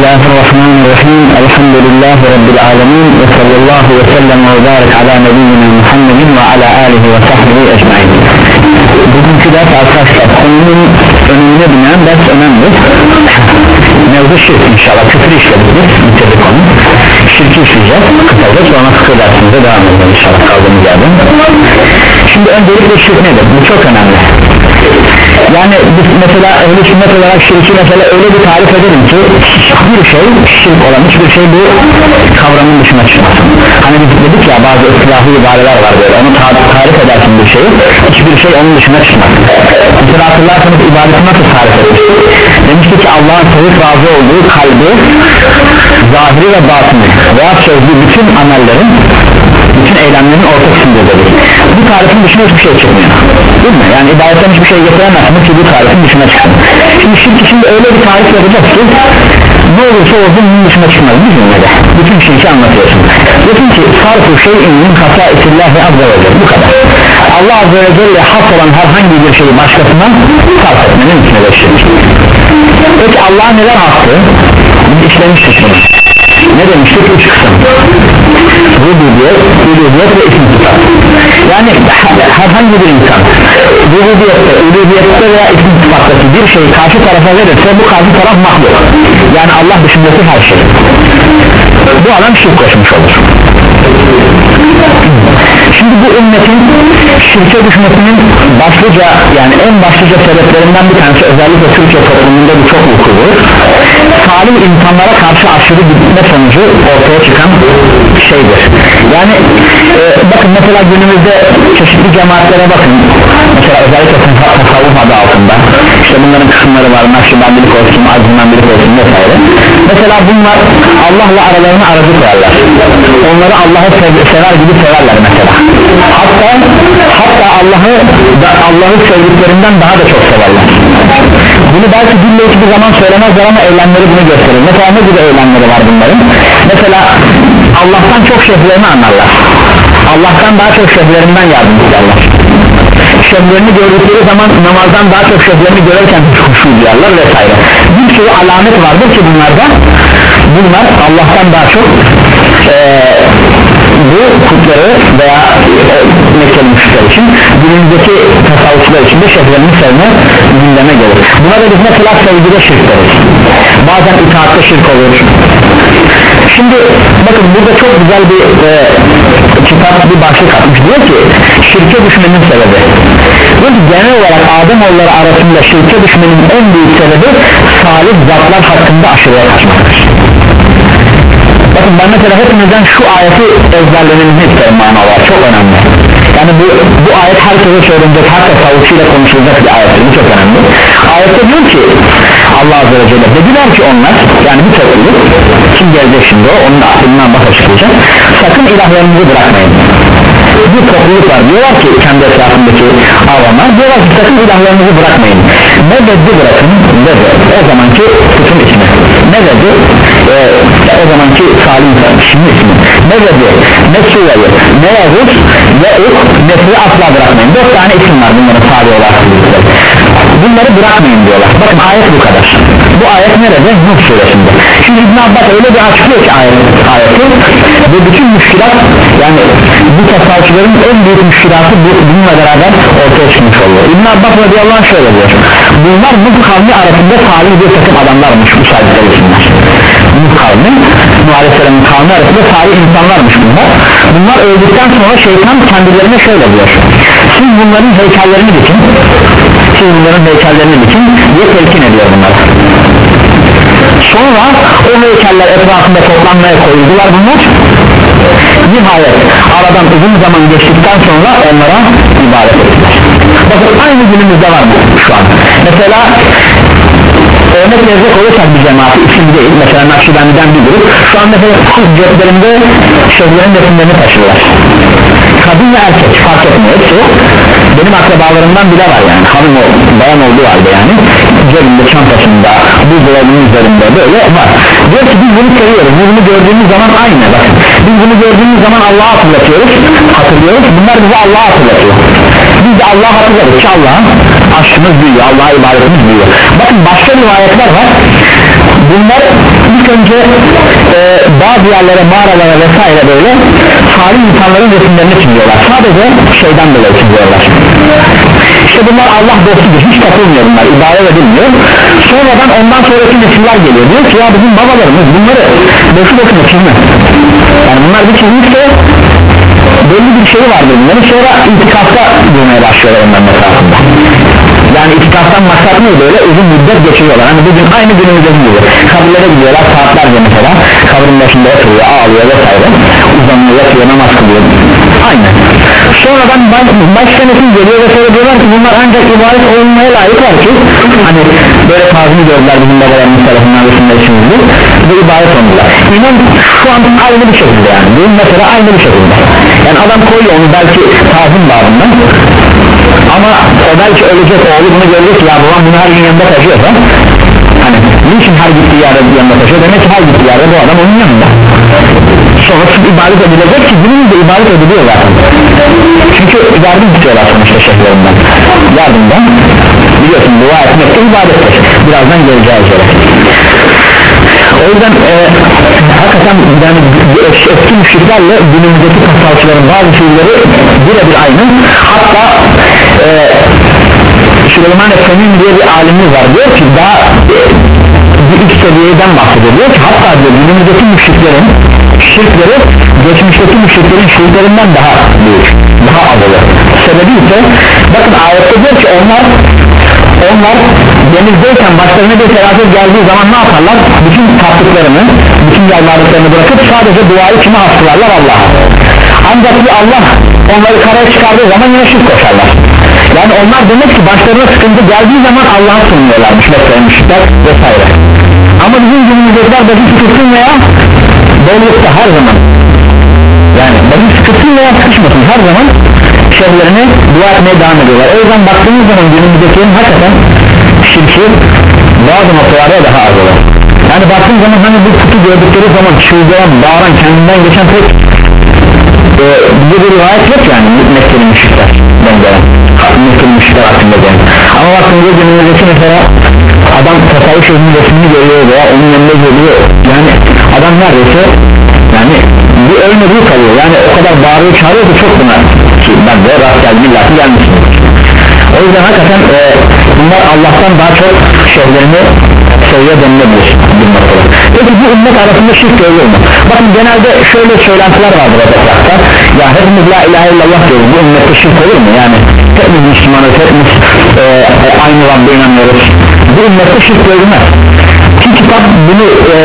الله الرحمن الرحيم الحمد لله رب العالمين وصلى الله وسلم وبارك على نبينا محمد وعلى آله وصحبه أجمعين Bugünkü ders arkadaşlar konunun önüne binen ders önemli Mevzu şirk inşallah küfür işledik bitirdik onu Şirki işleyeceğiz kısaca sonra fıkıh dersimize devam edeceğiz inşallah kaldığımız yerden Şimdi öncelikle şirk nedir? Bu çok önemli yani biz mesela ehli sünnet olarak şirki mesela öyle bir tarif edelim ki bir şey şirk olan hiçbir şey bu kavramın dışına çıkmasın. Hani biz dedik ya bazı ıslahı ibareler var böyle onu tarif, tarif edersin bir şeyi hiçbir şey onun dışına çıkmaz. Mesela hatırlarsanız ibadeti nasıl tarif etmiş demişti ki Allah'ın sevip razı olduğu kalbi zahiri ve batını veya sözlü bütün amellerin bütün eylemlerin ortak içinde dedik. Bu tarifin dışına hiçbir şey çıkmıyor. Değil mi? yani ibadetten hiçbir şey getiremezsiniz ki bu tarifin dışına çıkın şimdi şirk için öyle bir tarif yapacağız ki ne olursa olsun bunun dışına çıkmaz. Bir cümlede bütün şirki anlatıyorsun. Diyorsun ki sarfu şeyin min kasa isillahi azze ve bu kadar. Allah azze ve celle has olan herhangi bir şeyi başkasına sarf etmenin içine şirk peki Allah neler hastı? biz işlemiştik bunu ne demiştik üç kısım rububiyet, uluhiyet ve isim tutar. Yani herhangi bir insan rububiyette, uluhiyette veya isim tutartaki bir şeyi karşı tarafa verirse bu karşı taraf mahluk yani Allah dışındaki her şey. Bu adam şirk koşmuş olur. Şimdi bu ümmetin şirke düşmesinin başlıca yani en başlıca sebeplerinden bir tanesi özellikle Türkiye toplumunda bu çok vuku salih insanlara karşı aşırı gitme sonucu ortaya çıkan şeydir. Yani e, bakın mesela günümüzde çeşitli cemaatlere bakın. Mesela özellikle tasavvuf adı altında. İşte bunların kısımları var. Nakşibendilik olsun acımendilik olsun vesaire. Mesela bunlar Allah'la aralarına aracı koyarlar onları Allah'ı sever gibi severler mesela. Hatta hatta Allah'ı Allah'ı sevdiklerinden daha da çok severler bunu belki dille hiçbir zaman söylemezler ama eylemleri bunu gösterir. Mesela ne gibi eylemleri var bunların? Mesela Allah'tan çok şeylerini anlarlar. Allah'tan daha çok şeylerinden yardım isterler. Şeflerini gördükleri zaman namazdan daha çok şeflerini görürken huşu duyarlar vesaire. Bir sürü alamet vardır ki bunlarda. Bunlar Allah'tan daha çok ee, bu kutları veya e, Mekkeli müşrikler için günümüzdeki tasavvufçular için de şeflerini sevme gündeme gelir. Buna da biz mesela sevgide şirk deriz. Bazen itaatte şirk olur. Şimdi bakın burada çok güzel bir e, kitap bir başlık atmış. Diyor ki şirke düşmenin sebebi. Diyor ki genel olarak Ademoğulları arasında şirke düşmenin en büyük sebebi salih zatlar hakkında aşırıya kaçmaktır bakın ben mesela hepinizden şu ayeti ezberlemenizi isterim mana olarak çok önemli. Yani bu, bu ayet herkese söylenecek her tasavvufçuyla konuşulacak bir ayettir. Bu çok önemli. Ayette diyor ki Allah Azze ve Celle dediler ki onlar yani bir topluluk kim gelecek şimdi o onun aklından bak açıklayacak sakın ilahlarınızı bırakmayın bir topluluk var. Diyorlar ki kendi etrafındaki avamlar diyorlar ki sakın ilahlarınızı bırakmayın. Ne dedi bırakın? Dedi. O zamanki bütün ismi. Ne dedi? Ee, o zamanki salim şimdi ismi. Ne dedi? Ne suyayı ne yavuz ne uk ne suyu asla bırakmayın. Dört tane isim var bunların sabi olarak bunları bırakmayın diyorlar. Bakın ayet bu kadar. Bu ayet nerede? Nuh suresinde. Şimdi İbn Abbas öyle bir açıklıyor ki ayet, ayeti. Ve bütün müşkilat yani bu tasavvufçuların en büyük müşkilatı bu, bununla beraber ortaya çıkmış oluyor. İbn Abbas radıyallahu anh şöyle diyor. Bunlar Nuh kavmi arasında salih bir takım adamlarmış bu saydıkları isimler Nuh kavmi Nuh aleyhisselamın kavmi arasında salih insanlarmış bunlar. Bunlar öldükten sonra şeytan kendilerine şöyle diyor. Siz bunların heykellerini dikin siz bunların heykellerini dikin diye telkin ediyor bunlara sonra o heykeller etrafında toplanmaya koyuldular bunlar. Nihayet aradan uzun zaman geçtikten sonra onlara ibadet ettiler. Bakın aynı günümüzde var mı şu an? Mesela örnek verecek olursak bir cemaat isim değil mesela Nakşibendi'den bir grup. Şu an mesela ceplerinde şeylerin resimlerini taşıyorlar kadın ve erkek fark etmiyor. Hepsi benim akrabalarımdan bile var yani. Hanım o, bayan olduğu halde yani. Cebinde çantasında buzdolabının üzerinde böyle var. Diyor ki biz bunu seviyoruz. Biz bunu gördüğümüz zaman aynı. Bakın biz bunu gördüğümüz zaman Allah'a hatırlatıyoruz. Hatırlıyoruz. Bunlar bize Allah'a hatırlatıyor. Biz de Allah'a hatırladıkça Allah'a aşkımız büyüyor Allah'a ibadetimiz büyüyor. Bakın başka rivayetler var bunlar ilk önce e, bazı yerlere mağaralara vesaire böyle salih insanların resimlerini çiziyorlar. Sadece şeyden dolayı çiziyorlar. İşte bunlar Allah dostudur. Hiç takılmıyor bunlar. İbadet edilmiyor. Sonradan ondan sonraki nesiller geliyor. Diyor ki ya bizim babalarımız bunları boşu boşuna çizmez. Yani bunlar bir çizmişse belli bir şey vardır bunların. Sonra itikafta durmaya başlıyorlar onların etrafında yani itikaftan maksat ne böyle? Uzun müddet geçiriyorlar. Hani bugün aynı günümüzde gibi kabirlere gidiyorlar saatlerce mesela. Kabrin başında oturuyor ağlıyor vesaire. Uzanıyor yatıyor namaz kılıyor. Aynı sonradan baş, başka nesil geliyor ve sonra ki bunlar ancak ibadet olmaya layıklar ki. Hani böyle tazını gördüler bizim babalarımız tarafından resimler içimizde ve ibadet oldular. İnan şu an aynı bir şekilde yani. Bu mesela aynı bir şekilde. Yani adam koyuyor onu belki tazım babından ama o belki ölecek oğlu bunu görecek ya babam bunu her gün yanında taşıyorsa hani niçin her gittiği yerde yanında taşıyor? Demek ki her gittiği yerde bu adam onun yanında. Sonra ibadet edilecek ki bunun da ibadet ediliyor zaten. Çünkü yardım istiyorlar sonuçta şeyhlerinden yardımdan. Biliyorsun dua etmek de ibadettir birazdan geleceğiz yere o yüzden e, hakikaten yani eski müşriklerle günümüzdeki tasavvufçuların bazı şeyleri birebir aynı. Hatta e, Süleyman Efemin diye bir alimimiz var. Diyor ki daha e, bir üst seviyeden bahsediyor. Diyor ki hatta diyor günümüzdeki müşriklerin şirkleri geçmişteki müşriklerin şirklerinden daha büyük daha az olur sebebi ise bakın ayette diyor ki onlar onlar denizdeyken başlarına bir felaket geldiği zaman ne yaparlar? Bütün tatlıklarını bütün yalvardıklarını bırakıp sadece duayı kime hastılarlar Allah'a. Ancak bir Allah onları karaya çıkardığı zaman yine şirk koşarlar. Yani onlar demek ki başlarına sıkıntı geldiği zaman Allah'a sunuyorlarmış mesela müşrikler vesaire. Ama bizim günümüzdekiler basit sıkıntın veya bollukta her zaman. Yani basit sıkıntın veya sıkışmasın her zaman şeylerine dua etmeye devam ediyorlar. O yüzden baktığınız zaman günümüzdekilerin hakikaten şirki bazı noktalarda daha az olur yani baktığın zaman hani bu kutu gördükleri zaman çıldıran, bağıran, kendinden geçen pek e, bir bir rivayet yok yani Mekke'nin müşrikler benzeren Mekke'nin müşrikler hakkında yani. ama baktığınızda günümüzdeki mesela adam tasavvuf şeyinin resmini görüyor veya onun yanında geliyor yani adam neredeyse yani bir ölmediği kalıyor. Yani o kadar bağırıyor çağırıyor ki çok buna ben de rast geldim illaki gelmişim o yüzden hakikaten e, bunlar Allah'tan daha çok şeylerini denilebilir bir noktada peki bu ümmet arasında şirk görülür mü? bakın genelde şöyle söylentiler vardır etrafta ya hepimiz la ilahe illallah diyoruz bu ümmette şirk olur mu? yani hepimiz Müslümanız hepimiz e, aynı Rabbe inanıyoruz bu ümmette şirk görülmez ki kitap bunu e,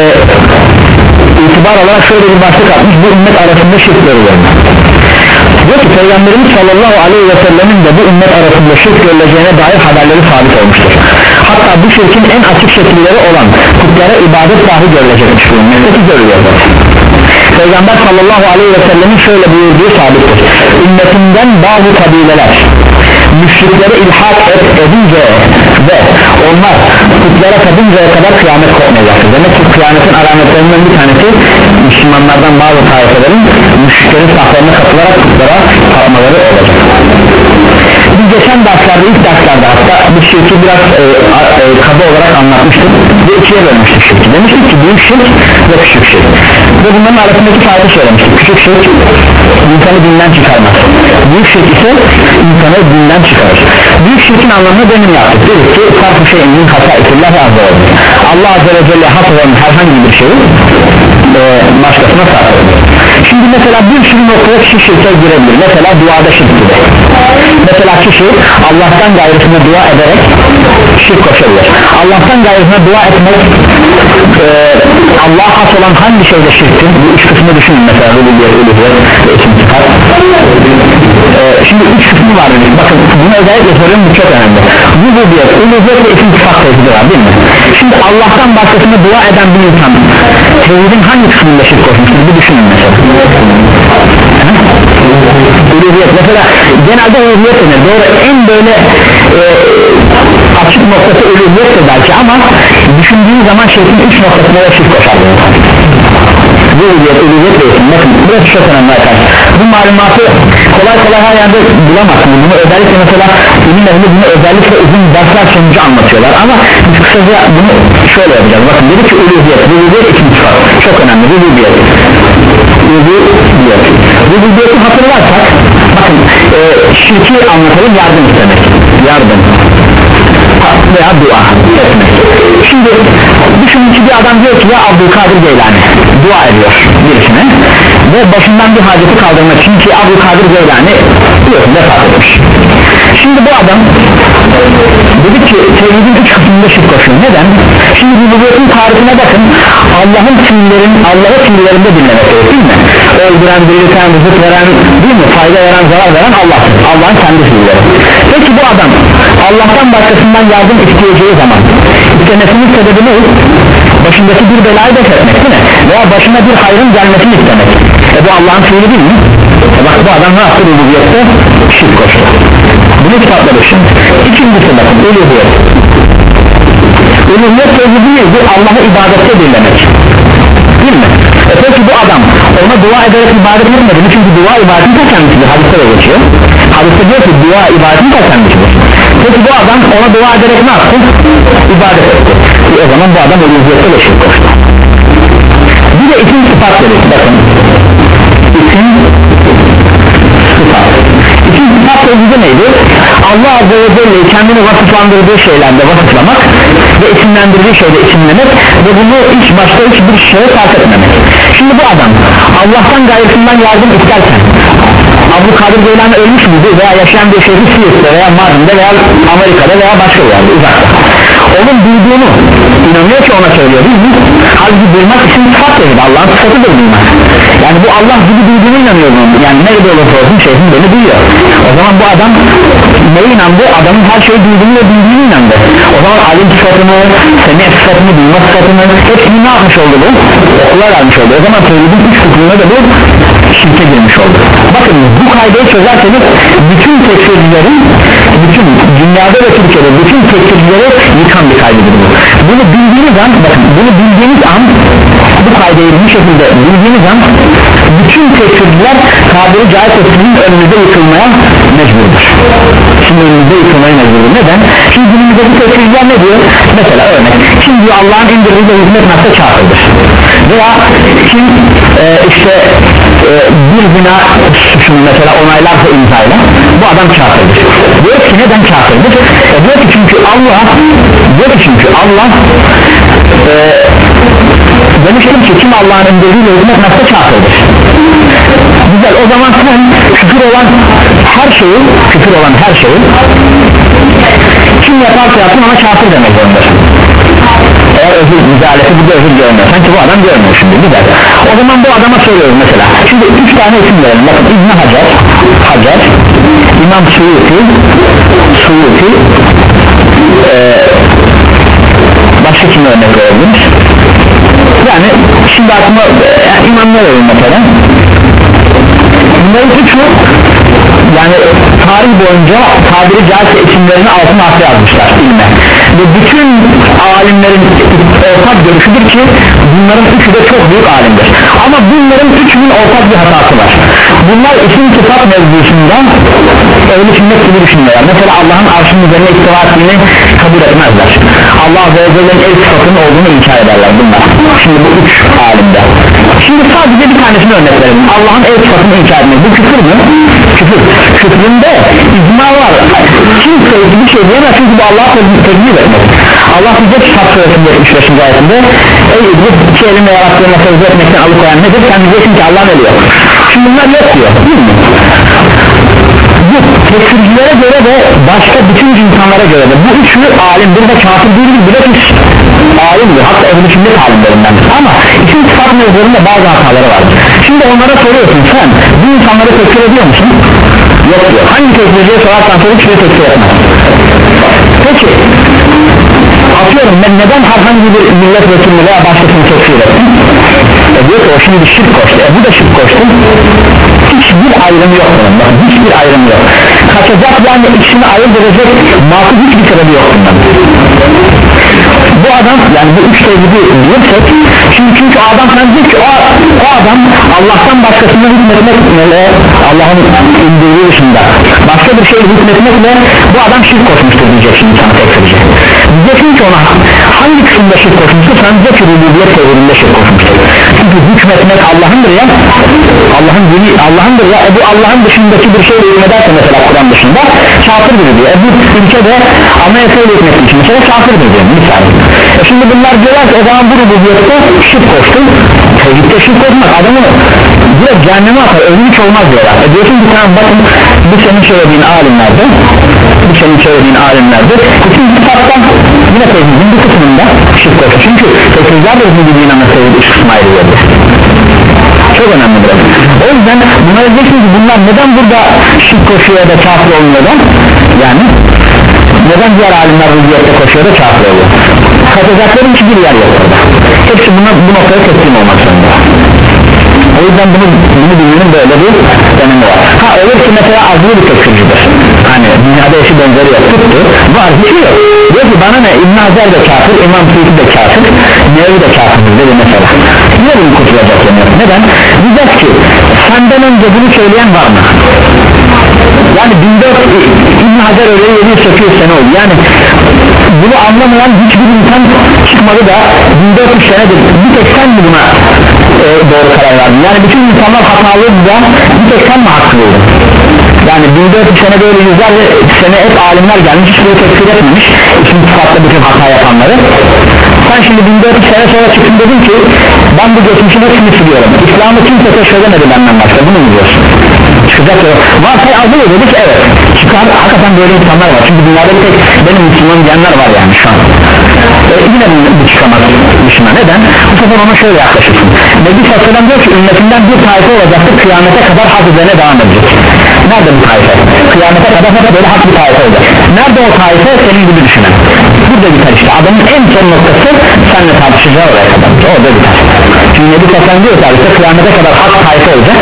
itibar olarak şöyle bir başlık atmış bu ümmet arasında şirk görülür mü? Diyor ki Peygamberimiz sallallahu aleyhi ve sellemin de bu ümmet arasında şirk görüleceğine dair haberleri sabit olmuştur. Hatta bu şirkin en açık şekilleri olan putlara ibadet dahi görülecekmiş. Bu ümmette görülüyor Peygamber sallallahu aleyhi ve sellemin şöyle buyurduğu sabittir. Ümmetinden bazı kabileler müşriklere ilhak edince ve onlar putlara tapıncaya kadar kıyamet kopmayacaktır. Demek ki kıyametin alametlerinden bir tanesi Müslümanlardan bazı tayfelerin müşriklerin saflarına katılarak putlara tapmaları olacak biz geçen derslerde ilk derslerde hatta bu şirki biraz e, e, kaba olarak anlatmıştık ve ikiye bölmüştük şirki. Demiştik ki büyük şirk ve küçük şirk. Ve bunların arasındaki farkı söylemiştik. Küçük şirk insanı dinden çıkarmaz. Büyük şirk ise insanı dinden çıkarır. Büyük şirkin anlamını demin yaptık. Dedik ki farklı şeyin hata itillah azze Allah azze ve celle has olan herhangi bir şeyi e, başkasına sarf şimdi mesela bir sürü noktaya kişi şirke girebilir. Mesela duada şirk gibi mesela kişi Allah'tan gayrısına dua ederek şirk koşabilir. Allah'tan gayrısına dua etmek e, Allah'a has olan hangi şeyde şirktir? Bu üç kısmı düşünün. Mesela rububiyet, uluhiyet isim sıfat e, şimdi üç kısmı var dedik. Bakın bunu özellikle soruyorum bu çok önemli. Rububiyet, uluhiyet ve isim sıfat tevhidi var değil mi? Şimdi Allah'tan başkasına dua eden bir insan tevhidin hangi kısmında şirk koşmuştur? Bir düşünün mesela. Uluhiyet. Mesela genelde uluhiyet denir. Doğru en böyle e, açık noktası uluhiyettir belki ama düşündüğün zaman şeyin üç noktasına da şirk koşar bu videoda Ebu Bekir'in bakın burası çok önemli arkadaşlar bu malumatı kolay kolay her yerde bulamazsınız bunu özellikle mesela ilim ehli bunu özellikle uzun dersler sonucu anlatıyorlar. Ama biz kısaca bunu şöyle yapacağız. Bakın dedi ki uluviyet uluviyet ikinci var çok önemli uluviyet uluviyet uluviyeti hatırlarsak bakın e, şirki anlatalım yardım istemek. Yardım veya dua. Şimdi düşünün ki bir adam diyor ki ya Abdülkadir Geylani dua ediyor birisine ve başından bir haceti kaldırmak için ki Abdülkadir Geylani biliyorsun vefat etmiş. Şimdi bu adam dedi ki kısmında şirk koşuyor neden? şimdi rububiyet'in tarifine bakın Allah'ın fiillerin Allah'ı fiillerinde dinlemek değil mi? öldüren, dirilten, rızık veren değil mi? fayda veren, zarar veren Allah Allah'ın kendi fiilleri peki bu adam Allah'tan başkasından yardım isteyeceği zaman istemesinin sebebi ne? başındaki bir belayı def etmek değil mi? veya başına bir hayrın gelmesini istemek e bu Allah'ın fiili değil mi? E bak bu adam ne yaptı rububiyette? şirk koştu bunu kitapları şimdi ikincisi bakın uluhiyet uluhiyet sözü neydi? Allah'ı ibadette dinlemek değil mi? E peki bu adam ona dua ederek ibadet etmedi mi? Çünkü dua ibadetin ta kendisidir hadiste de geçiyor hadiste diyor ki dua ibadetin ta kendisidir peki bu adam ona dua ederek ne yaptı? ibadet etti e o zaman bu adam uluhiyette de şirk koştu bir de isim sıfat dedik bakın isim sıfat sözü neydi? Allah Azze ve Celle kendini vasıflandırdığı şeylerde vasıflamak ve isimlendirdiği şeyde isimlemek ve bunu hiç başka hiçbir şeye sarf etmemek şimdi bu adam Allah'tan gayrısından yardım isterken Abdülkadir Geylani ölmüş müydü veya yaşayan bir şehri Siirt'te veya Mardin'de veya Amerika'da veya başka bir yerde uzakta? Onun duyduğunu inanıyor ki ona söylüyor değil mi? halbuki duymak için sıfat dedi Allah'ın sıfatıdır duymak. Yani bu Allah gibi duyduğunu inanıyor bunun yani nerede olursa olsun şeyhin beni duyuyor. O zaman bu adam neye inandı? Adamın her şeyi duyduğunu ve bildiğini inandı. O zaman alim sıfatını semi sıfatını duyma sıfatını hepsini ne yapmış oldu bu? Okula vermiş oldu. O zaman söylediğim üç hükmüne de bu şirke girmiş oldu. Bakın bu kaydayı çözerseniz bütün tekfircilerin bütün dünyada ve Türkiye'de bütün tekfircileri yıkan bir kaydıdır bu bunu bildiğiniz an bakın bunu bildiğiniz an bu kaydayı bu şekilde bildiğiniz an bütün tekfirciler tabiri caizse sizin önünüzde yıkılmaya mecburdur şimdi önünüzde yıkılmaya mecburdur neden? şimdi günümüzdeki tekfirciler ne diyor? mesela örnek kim diyor Allah'ın indirdiği hizmet nasıl kafirdir veya kim e, işte e, bir zina suçunu mesela onaylarsa imzayla bu adam kafirdir. Diyor ki neden kafirdir? E, diyor ki çünkü Allah diyor ki çünkü Allah e, demiştim ki kim Allah'ın indirdiği hizmet nasıl kafirdir. Güzel o zaman sen küfür olan her şeyi küfür olan her şeyi kim yaparsa yapsın ona kafir demek zorundasın eğer özür müdahalesi bu da özür görmüyor. Sanki bu adam görmüyor şimdi güzel o zaman bu adama soruyoruz mesela. Şimdi üç tane isim verelim. Bakın İbn Hacer Hacer İmam Suyuti Suyuti ee, başka kim örnek verebiliriz? Yani şimdi aklıma yani İmam Nevevi mesela. Bunların üçü yani tarih boyunca tabiri caizse isimlerini altın harfle yazmışlar ilme. Ve bütün alimlerin ortak görüşüdür ki bunların üçü de çok büyük alimdir ama bunların üçünün ortak bir hatası var. Bunlar isim sıfat mevzusunda öyle sünnet gibi düşünüyorlar mesela Allah'ın arşının üzerine istiva ettiğini kabul etmezler. Allah Azze ve Celle'nin el sıfatının olduğunu inkar ederler bunlar. Şimdi bu üç alimde şimdi sadece bir tanesini örnek verelim. Allah'ın el sıfatını inkar etmek. Bu küfür mü? küfür. Küfründe icma var. Kimse bir şey diyemez çünkü bu Allah'a tekbir etmek Allah bize kitap suresinde 75. ayetinde ey iblis iki elimle yarattığına secde etmekten alıkoyan nedir? Sen diyeceksin ki Allah ne diyor şimdi bunlar yok diyor değil mi? bu tekfircilere göre de başka bütün insanlara göre de bu üçü alimdir ve kafir değildir. Bilakis alimdir. Hatta ehl-i sünnet alimlerindendir ama isim sıfat mevzularında bazı hataları var şimdi onlara soruyorsun sen bu insanları tekfir ediyor musun? yok diyor. Hangi tekfirciye sorarsan sor hiçbiri tekfir etmez. Peki atıyorum ben neden herhangi bir milletvekilini veya başkasını tekfir ettim? E diyor ki o şimdi şirk koştu. E bu da şirk koştu. Hiçbir ayrım yok bunun. Bakın hiçbir ayrım yok. Kaçacak yani ikisini ayırt edecek makul hiçbir sebebi yok bundan bu adam yani bu üç tevhidi bilirsek şimdi çünkü adam sen ki o, o adam Allah'tan başkasına hükmetmekle Allah'ın indirdiği dışında. Başka bir şey hükmetmekle bu adam şirk koşmuştur diyecek şimdi sana tekfirecek diyeceksin ki ona hangi kısımda şirk koşmuştur? Sen diyecek ki rububiyet tevhidinde şirk koşmuştur. Çünkü hükmetmek Allah'ındır ya. Allah'ın dini Allah'ındır ya. E bu Allah'ın dışındaki bir şeyle hükmederse mesela Kur'an dışında kafirdir diyor. E bu ülkede anayasayla hükmettiği için mesela kafirdir diyor misal e şimdi bunlar diyorlar ki o zaman bu rububiyette şirk koştu. Tevhidde şirk koşmak adamı direkt cehenneme atar ölüm hiç olmaz diyorlar. E diyorsun ki tamam bakın bu senin söylediğin alimlerde bu senin söylediğin alimlerde bütün kitaptan yine tevhidin bir kısmında şirk koştu. Çünkü tevhidler de rububiyyin ama tevhid üç ayrılıyordu çok önemli burası o yüzden buna diyeceksiniz ki bunlar neden burada şirk koşuyor da kafir olmuyor da yani neden diğer alimler rüzgarda koşuyor da kafir oluyor katacakları hiçbir yer yok orada hepsi buna, bu noktaya teslim olmak zorunda. O yüzden bunu, bunu bilmenin böyle bir önemi var. Ha olur ki mesela azlı bir tekfircidir hani dünyada eşi benzeri yok tuttu. Var hiçbir yok. Diyor ki bana ne? İbn Hacer de kafir İmam Suyuti de kafir Nevi de kafir dedi mesela. Niye bunu kurtulacak yani? Neden? Diyeceğiz ki senden önce bunu söyleyen var mı yani 1400 İbn Hacer öyle 700 sene oldu. Yani bunu anlamayan hiçbir insan çıkmadı da 1400 senedir bir tek sen mi buna e, doğru karar verdin? Yani bütün insanlar hatalıydı da bir tek sen mi haklıydı yani 1400 sene böyle yüzlerce sene hep alimler gelmiş hiç bunu tekfir etmemiş ikinci sıfatta bütün hata yapanları. Sen şimdi 1400 sene sonra çıktın dedin ki ben bu geçmişin hepsini siliyorum. İslam'ı kimse keşfedemedi benden başka bunu mu diyorsun çıkacak ya varsay azı mı dedik evet. Çıkar hakikaten böyle insanlar var. Çünkü dünyada bir tek benim Müslüman diyenler var yani şu an. E, yine bu çıkamaz dışına. Neden? Bu sefer ona şöyle yaklaşırsın. Nebi Sallallahu diyor ki ümmetinden bir tayfa olacaktır kıyamete kadar hak üzerine devam edecek. Nerede bu tayfa kıyamete kadar hep böyle hak bir tayfa olacak. Nerede o tayfa senin gibi düşünen burada biter işte. Adamın en son noktası senle tartışacağı oraya kadar. Orada biter. Çünkü Nebi Sallallahu diyor ki işte kıyamete kadar hak tayfa olacak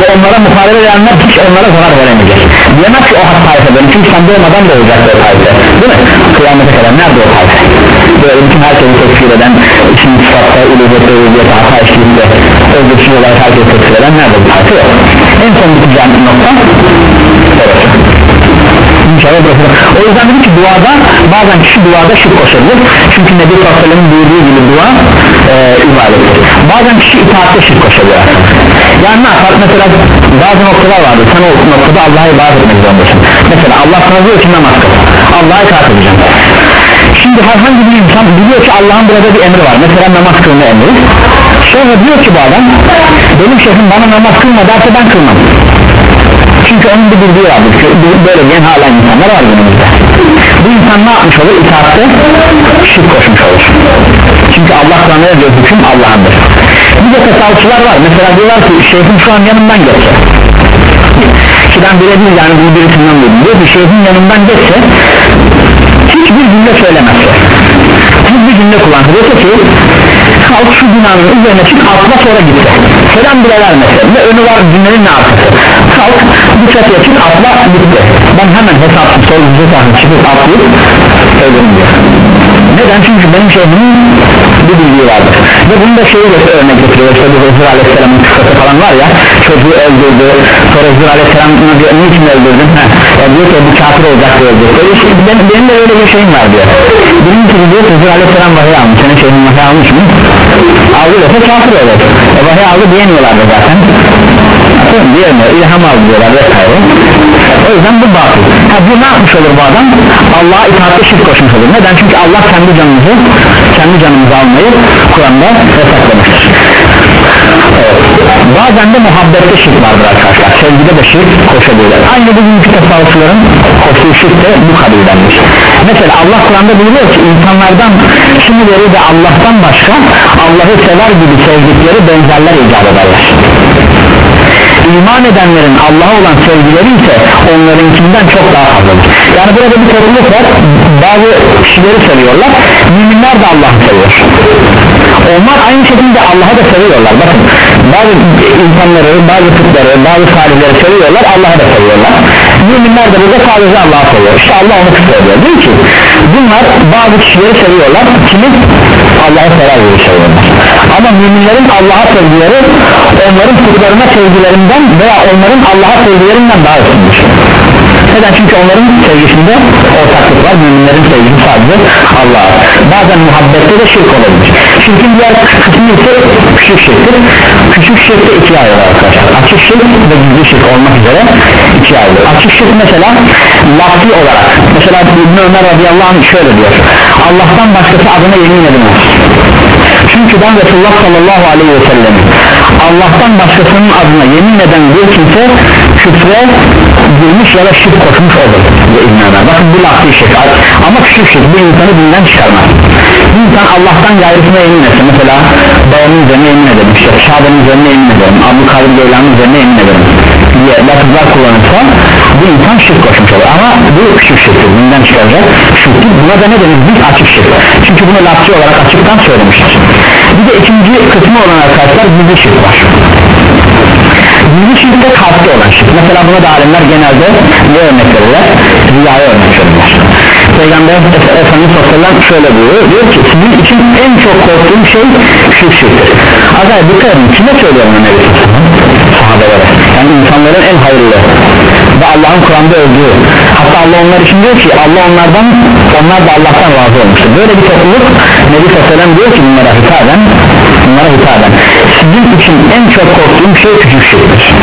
ve onlara muhalefet edenler hiç onlara zarar veremeyecek. Diyemez ki o hak tayfa benim çünkü sen doğmadan da olacak o tayfa değil mi? Kıyamete kadar nerede o tayfa böyle bütün herkesi tekfir eden isim sıfatta ulubette ulubette hata eşliğinde öldürsün olarak herkesi tekfir eden nerede bu tayfa yok? En son biteceğim nokta evet İnşallah burası o yüzden dedim ki duada bazen kişi duada şirk koşabilir. Çünkü Nebi Sallallahu buyurduğu gibi dua e, ibadettir. Bazen kişi itaatte şirk koşabilir yani ne yapar? Mesela bazı noktalar vardır. Sen o noktada Allah'a ibadet etmek zorundasın. Mesela Allah sana diyor ki namaz kıl. Allah'a itaat edeceğim şimdi herhangi bir insan biliyor ki Allah'ın burada bir emri var. Mesela namaz kılma emri. Sonra diyor ki bu adam benim şeyhim bana namaz kılma derse ben kılmam çünkü onun bir bildiği vardır böyle diyen hala insanlar var günümüzde. Bu insan ne yapmış olur? İtaatte şirk koşmuş olur. Çünkü Allah Kur'an'a diyor hüküm Allah'ındır. Bir de tasavvufçular var. Mesela diyorlar ki şeyhim şu an yanımdan geçse. Ki ben bile değil yani bunu birisinden duydum. Diyor ki şeyhin yanından geçse hiçbir cümle söylemezse. Hiçbir cümle kullansa diyorsa ki kalk şu binanın üzerine çık atla sonra gitse selam bile vermese ne önü var cümlenin ne arkası kalk bu çatıya çık atla gitti. Ben hemen hesapsız sahip çıkıp atlayıp öldürüm diyor neden? Çünkü benim şeyhimin bir bildiği vardır. Ve bunu da şeyi de örnek getiriyor. İşte bu Hızır Aleyhisselam'ın kıssası falan var ya çocuğu öldürdü. Sonra Hızır Aleyhisselam'ın diyor niçin öldürdün? Ha, ya diyor ki bu kafir olacak diyor. öyle şey, benim, benim de öyle bir şeyim var diyor. Birincisi diyor Hızır Aleyhisselam vahiy almış. Senin şeyhin vahiy almış mı? Aldı dese kafir olur e, vahiy aldı diyemiyorlardı zaten Anladın diyemiyor ilham aldı diyorlar vesaire. O yüzden bu batıl. Ha, bu ne yapmış olur bu adam? Allah'a itaatte şirk koşmuş olur. Neden? Çünkü Allah kendi canımızı kendi canımızı almayı Kur'an'da yasaklamıştır. Bazen de muhabbette şirk vardır arkadaşlar. Sevgide de şirk koşabilirler. Aynı bugünkü tasavvufların koştuğu şirk de bu kabildendir mesela Allah Kur'an'da buyuruyor ki insanlardan kimileri de Allah'tan başka Allah'ı sever gibi sevdikleri benzerler icat ederler iman edenlerin Allah'a olan sevgileri ise onlarınkinden çok daha fazladır. Yani burada bir sorumluluk var. Bazı kişileri seviyorlar. Müminler de Allah'ı seviyor. Onlar aynı şekilde Allah'ı da seviyorlar. Bakın bazı insanları bazı kutları bazı salihleri seviyorlar Allah'ı da seviyorlar. Müminler de burada sadece Allah'ı seviyor. İşte Allah onu kutluyor diyor ki? Bunlar bazı kişileri seviyorlar. Kimi Allah'ı sever gibi seviyorlar ama müminlerin Allah'a sevgileri onların kutlarına sevgilerinden veya onların Allah'a sevgilerinden daha üstündür neden? Çünkü onların sevgisinde ortaklık var müminlerin sevgisi sadece Allah'a bazen muhabbette de şirk olabilir. Şirkin diğer kısmı ise küçük şirktir. Küçük şirk de ikiye ayrılır arkadaşlar. Açık şirk ve gizli şirk olmak üzere ikiye ayrılır. Açık şirk mesela lafzi olarak mesela İbn Ömer radıyallahu anh şöyle diyor. Allah'tan başkası adına yemin edilmez çünkü ben Resulullah sallallahu aleyhi ve sellem Allah'tan başkasının adına yemin eden bir kimse küfre girmiş ya da şirk koşmuş olur. Bakın bu lafı şirk. Ama küçük şirk bir insanı dinden çıkarmaz. Bir insan Allah'tan gayrısına yemin etsin mesela babamın üzerine yemin ederim işte Şaban'ın üzerine yemin ederim Abu Kadir Geylan'ın üzerine yemin ederim diye lafızlar kullanırsa bu insan şirk koşmuş olur. Ama bu küçük şirktir bundan çıkaracak şirktir. Buna da ne denir? Biz açık şirk. Çünkü bunu lafçı olarak açıktan söylemiştir bir de ikinci kısmı olan arkadaşlar gizli şirk var. Gizli şirk de kalpte olan şirk. Mesela buna da alimler genelde ne örnek verirler? Rüyaya örnek verirler. Peygamber Efendimiz Sallallahu şöyle buyuruyor. Diyor ki sizin için en çok korktuğum şey şu şirktir. Azar dikkat edin kime söylüyor bunu Nebi sahabelere yani insanların en hayırlı ve Allah'ın Kur'an'da öldüğü hatta Allah onlar için diyor ki Allah onlardan onlar da Allah'tan razı olmuştur. Böyle bir topluluk Nebi Sallallahu diyor ki bunlara hitaben bunlara hitaben. Sizin için en çok korktuğum şey küçük şirktir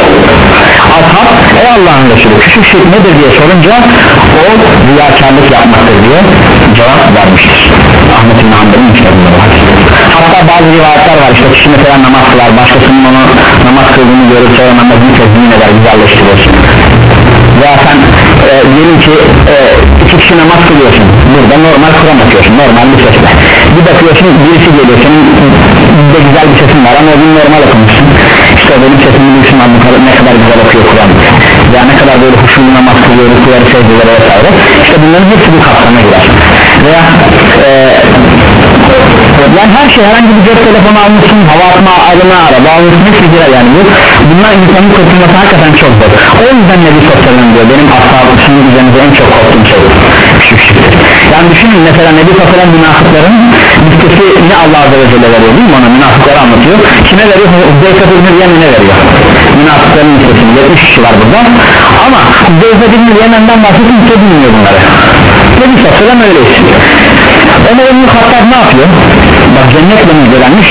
Ashab ey Allah'ın Resulü küçük şirk nedir diye sorunca o riyakarlık yapmaktır diye cevap vermiştir. Ahmet İbn Hanbel'in içerisinde var hatta bazı rivayetler var işte kişi mesela namaz kılar başkasının onu namaz kıldığını görürse o namazını tezmin eder güzelleştirir veya sen e, diyelim ki e, iki kişi namaz kılıyorsun burada normal Kur'an okuyorsun normal bir sesle. Bir bakıyorsun birisi geliyor senin de güzel bir sesin var ama o gün normal okumuşsun. İşte benim sesimi duysun ne kadar güzel okuyor Kur'an ya ne kadar böyle huşulu namaz kılıyor rükuları secdeleri vesaire. İşte bunların hepsi bu kapsama girer. Veya e, yani her şey herhangi bir cep telefonu almışsın hava atma alına araba almışsın hepsi girer yani bu. Bunlar insanın kurtulması hakikaten çok zor. O yüzden Nebi Sosyal'ın diyor benim ashabım sizin üzerinize en çok korktuğum şey küçük şirktir yani düşünün mesela Nebi Sosyal'ın münafıkların listesi ne Allah Azze ve Celle veriyor değil mi? Ona münafıkları anlatıyor. Kime veriyor? Zeyfet İbni Yemen'e veriyor. Münafıkların listesinde 70 kişi var burada. Ama Zeyfet İbni Yemen'den bahsedin kimse bilmiyor bunları. Nebi Sosyal'ın öyle istiyor Ömer İbni Hattab ne yapıyor? Bak cennetle müjdelenmiş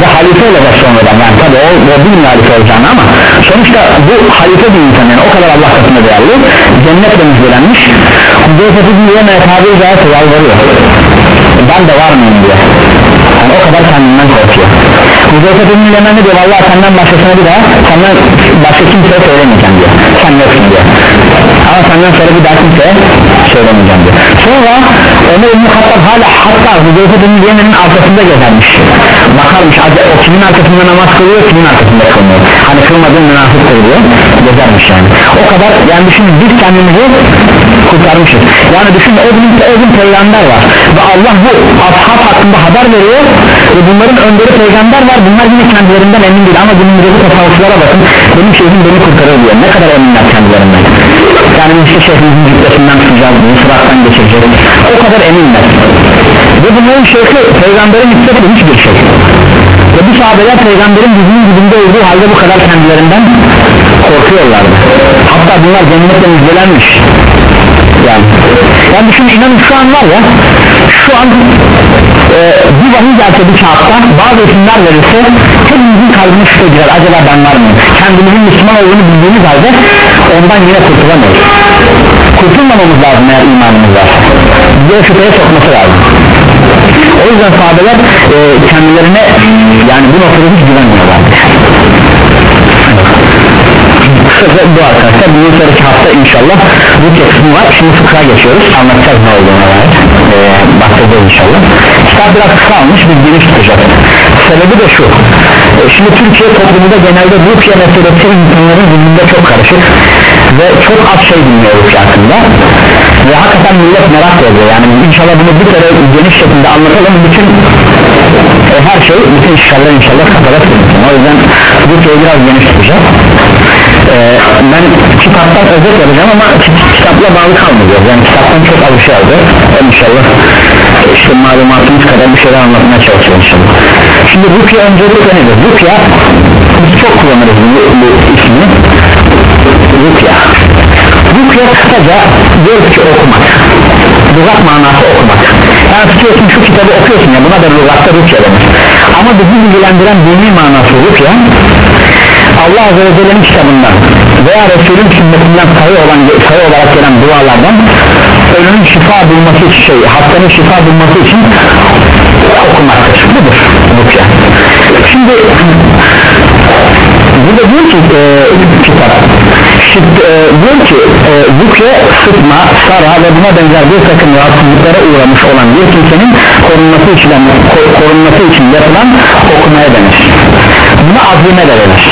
ve halife olacak sonradan yani tabi o, o bilmiyor halife olacağını ama sonuçta bu halife bir insan yani o kadar Allah katında değerli cennetle müjdelenmiş. Hüzeyfet İbni Yemen'e tabiri caizse yalvarıyor ben de var mıyım diye. Yani o kadar kendinden korkuyor. Hüzeyfet İbni Yemen ne diyor? Valla senden başkasına bir daha senden başka kimseye söylemeyeceğim diyor. Sen yoksun diyor. Ama senden sonra bir daha kimseye söylemeyeceğim diyor. Sonra Ömer İbni Hattab hala hatta Hüzeyfet İbni Yemen'in arkasında gezermiş bakarmış o kimin arkasında namaz kılıyor kimin arkasında kılmıyor? Hani kılmadığın münafık kılıyor gezermiş yani. O kadar yani düşünün biz kendimizi kurtarmışız. Yani düşünün o gün, o gün peygamber var ve Allah bu ashab hakkında haber veriyor ve bunların önderi peygamber var. Bunlar yine kendilerinden emin değil ama günümüzdeki tasavvuflara bakın. Benim şeyhim beni kurtarır diyor. Ne kadar eminler kendilerinden. Yani işte şeyhimizin cübbesinden tutacağız bunu sırattan geçireceğiz. O kadar eminler. Ve bunların şeyhi peygamberin istemedi hiçbir şey ve bu sahabeler peygamberin dizinin dibinde olduğu halde bu kadar kendilerinden korkuyorlardı. Hatta bunlar cennetle müjdelenmiş yani. Yani düşün inanın şu an var ya şu an e, bir vahiy gelse bir kağıtta bazı isimler verirse hepimizin kalbine şüphe girer. Acaba ben var mıyım? Kendimizin Müslüman olduğunu bildiğimiz halde ondan yine kurtulamayız. Kurtulmamamız lazım eğer imanımız var bize şüpheye sokması lazım o yüzden sahabeler e, kendilerine yani bu noktada hiç güvenmiyorlar. Kısaca bu arkadaşlar bundan sonraki hafta inşallah bu kısmı var. Şimdi fıkra geçiyoruz. Anlatacağız ne olduğuna dair. Ee, bahsedeceğiz inşallah. Kitap biraz kısa almış biz geniş tutacağız. Sebebi de şu. Ee, şimdi Türkiye toplumunda genelde Rusya meselesi insanların zihninde çok karışık ve çok az şey bilmiyor Rusya hakkında ve hakikaten millet merak ediyor. Yani inşallah bunu bir kere geniş şekilde anlatalım. Bütün e, her şey bütün inşallah inşallah kafada tutulsun o yüzden Rusya'yı biraz geniş tutacağız. Ee, ben kitaptan özet yapacağım ama kitapla bağlı kalmayacağız. Yani kitaptan çok şey aldı inşallah işte malumatımız kadar bir şeyler anlatmaya çalışacağız inşallah. Şimdi Rukiye öncelikle nedir? Rukiye biz çok kullanırız bu, bu ismi. Rukiye Kısa kısaca diyor ki okumak lügat manası okumak. Yani tutuyorsun şu kitabı okuyorsun ya buna da lügatta rükye denir ama bizi ilgilendiren dini manası rükye Allah Azze ve Celle'nin kitabından veya Resulün sünnetinden sayı olan sayı olarak gelen dualardan ölünün şifa bulması için şey hastanın şifa bulması için okumaktır. Budur rükye şimdi burada diyor ki e, kitap Şid, e, diyor ki e, rükye sıtma, sara ve buna benzer bir takım rahatsızlıklara uğramış olan bir kimsenin korunması için, korunması için yapılan okumaya denir buna azime de denir.